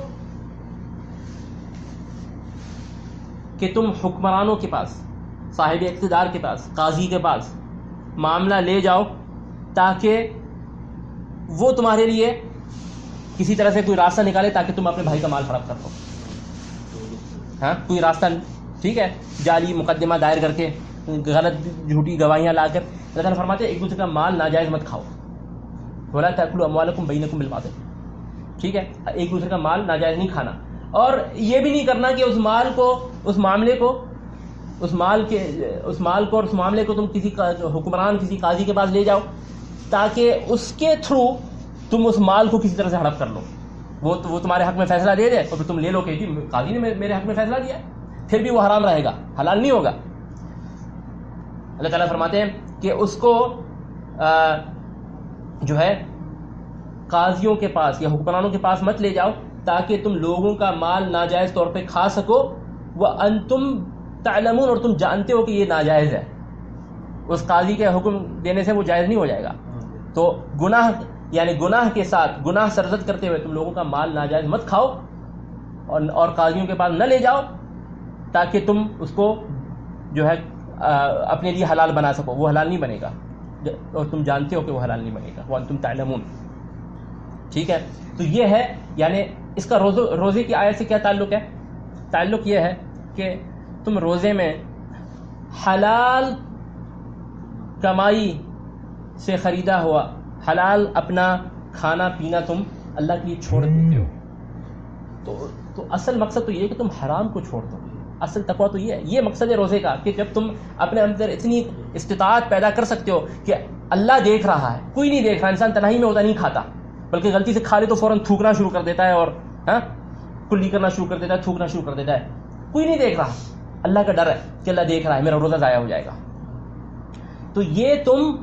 کہ تم حکمرانوں کے پاس، صاحب اقتدار کے پاس، قاضی کے پاس معاملہ لے جاؤ تاکہ وہ تمہارے لیے کسی طرح سے کوئی راستہ نکالے تاکہ تم اپنے بھائی کا مال ہڑپ کر دو ہاں کوئی راستہ، ٹھیک ہے، جعلی مقدمہ دائر کر کے، غلط جھوٹی گواہیاں لا کر، اللہ تعالیٰ فرماتے ہیں، ایک دوسرے کا مال ناجائز مت کھاؤ۔ بولا تاکلو اموالکم بینکم بالباطل۔ ٹھیک ہے، ایک دوسرے کا مال ناجائز نہیں کھانا۔ اور یہ بھی نہیں کرنا کہ اس مال کو، اس معاملے کو، اس مال کے، اس مال کو اور اس معاملے کو تم کسی حکمران، کسی قاضی کے پاس لے جاؤ، تاکہ اس کے تھرو تم اس مال کو کسی طرح سے ہڑپ کر لو۔ وہ وہ تمہارے حق میں فیصلہ دے دے اور پھر تم لے لو کہ جی قاضی نے میرے حق میں فیصلہ دیا پھر بھی وہ حرام رہے گا، حلال نہیں ہوگا۔ اللہ تعالیٰ فرماتے ہیں کہ اس کو جو ہے، قاضیوں کے پاس یا حکمرانوں کے پاس مت لے جاؤ۔ تاکہ تم لوگوں کا مال ناجائز طور پہ کھا سکو۔ وہ ان تم تعلمون، اور تم جانتے ہو کہ یہ ناجائز ہے۔ اس قاضی کے حکم دینے سے وہ جائز نہیں ہو جائے گا۔ تو گناہ یعنی گناہ کے ساتھ گناہ سرزد کرتے ہوئے تم لوگوں کا مال ناجائز مت کھاؤ، اور اور قاضیوں کے پاس نہ لے جاؤ، تاکہ تم اس کو جو ہے اپنے لیے حلال بنا سکو۔ وہ حلال نہیں بنے گا۔ اور تم جانتے ہو کہ وہ حلال نہیں بنے گا۔ وہ تم تعلمون۔ ٹھیک ہے؟ تو یہ ہے یعنی اس کا روزے روزے کی آیت سے کیا تعلق ہے؟ تعلق یہ ہے کہ تم روزے میں حلال کمائی سے خریدا ہوا، حلال اپنا کھانا پینا تم اللہ کے لیے چھوڑ دیتے ہو۔ تو تو اصل مقصد تو یہ کہ تم حرام کو چھوڑ دو۔ اصل تقوا تو یہ ہے۔ یہ مقصد ہے روزے کا کہ جب تم اپنے اندر اتنی استطاعت پیدا کر سکتے ہو کہ اللہ دیکھ رہا ہے، کوئی نہیں دیکھ رہا، انسان تنہائی میں ہوتا، نہیں کھاتا۔ بلکہ غلطی سے کھا لے تو فوراً تھوکنا شروع کر دیتا ہے اور ہاں کلی کرنا شروع کر دیتا ہے، تھوکنا شروع کر دیتا ہے۔ کوئی نہیں دیکھ رہا۔ اللہ کا ڈر ہے کہ اللہ دیکھ رہا ہے، میرا روزہ ضائع ہو جائے گا۔ تو یہ تم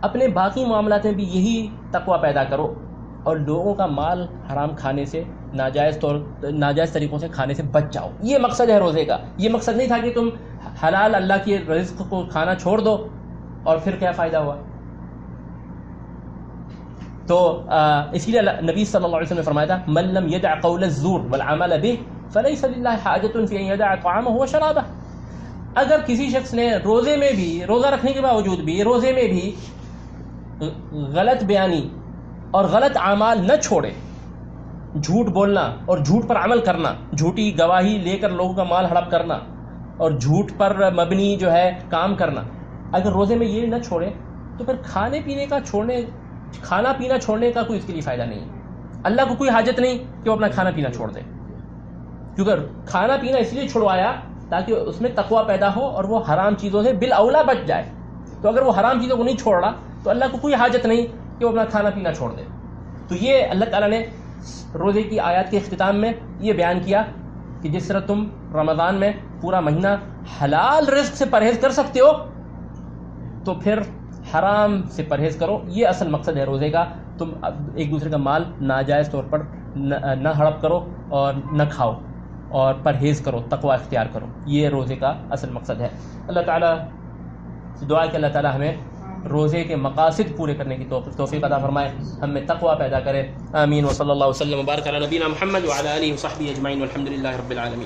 اپنے باقی معاملات میں بھی یہی تقوا پیدا کرو اور لوگوں کا مال حرام کھانے سے ناجائز طور، ناجائز طریقوں سے کھانے سے بچ جاؤ۔ یہ مقصد ہے روزے کا۔ یہ مقصد نہیں تھا کہ تم حلال اللہ کے رزق کو کھانا چھوڑ دو اور پھر کیا فائدہ ہوا؟ تو اس لیے نبی صلی اللہ علیہ وسلم نے فرمایا تھا، من لم يدع قول الزور والعمل به فليس لله حاجة في ان يدع طعامه وشرابه اگر کسی شخص نے روزے میں بھی، روزہ رکھنے کے باوجود بھی، روزے میں بھی غلط بیانی اور غلط اعمال نہ چھوڑے، جھوٹ بولنا اور جھوٹ پر عمل کرنا، جھوٹی گواہی لے کر لوگوں کا مال ہڑپ کرنا اور جھوٹ پر مبنی جو ہے کام کرنا، اگر روزے میں یہ نہ چھوڑے، تو پھر کھانے پینے کا چھوڑنے کھانا پینا چھوڑنے کا کوئی اس کے لیے فائدہ نہیں۔ اللہ کو کوئی حاجت نہیں کہ وہ اپنا کھانا پینا چھوڑ دے۔ کیونکہ کھانا پینا اس لیے چھڑوایا تاکہ اس میں تقوا پیدا ہو اور وہ حرام چیزوں سے بالا بچ جائے۔ تو اگر وہ حرام چیزوں کو نہیں چھوڑ رہا، تو اللہ کو کوئی حاجت نہیں کہ وہ اپنا کھانا پینا چھوڑ دے۔ تو یہ اللہ تعالیٰ نے روزے کی آیات کے اختتام میں یہ بیان کیا کہ جس طرح تم رمضان میں پورا مہینہ حلال رزق سے پرہیز کر سکتے ہو، تو پھر حرام سے پرہیز کرو، یہ اصل مقصد ہے روزے کا۔ تم ایک دوسرے کا مال ناجائز طور پر نہ ہڑپ کرو اور نہ کھاؤ اور پرہیز کرو تقوا اختیار کرو۔ یہ روزے کا اصل مقصد ہے۔ اللہ تعالیٰ دعا کہ اللہ تعالیٰ ہمیں روزے کے مقاصد پورے کرنے کی توفیق عطا فرمائے، ہم میں تقوا پیدا کرے۔ آمین۔ و صلی اللہ وسلم وبارک علی نبینا محمد وعلی آلہ وصحبہ اجمعین والحمد للہ رب العالمین۔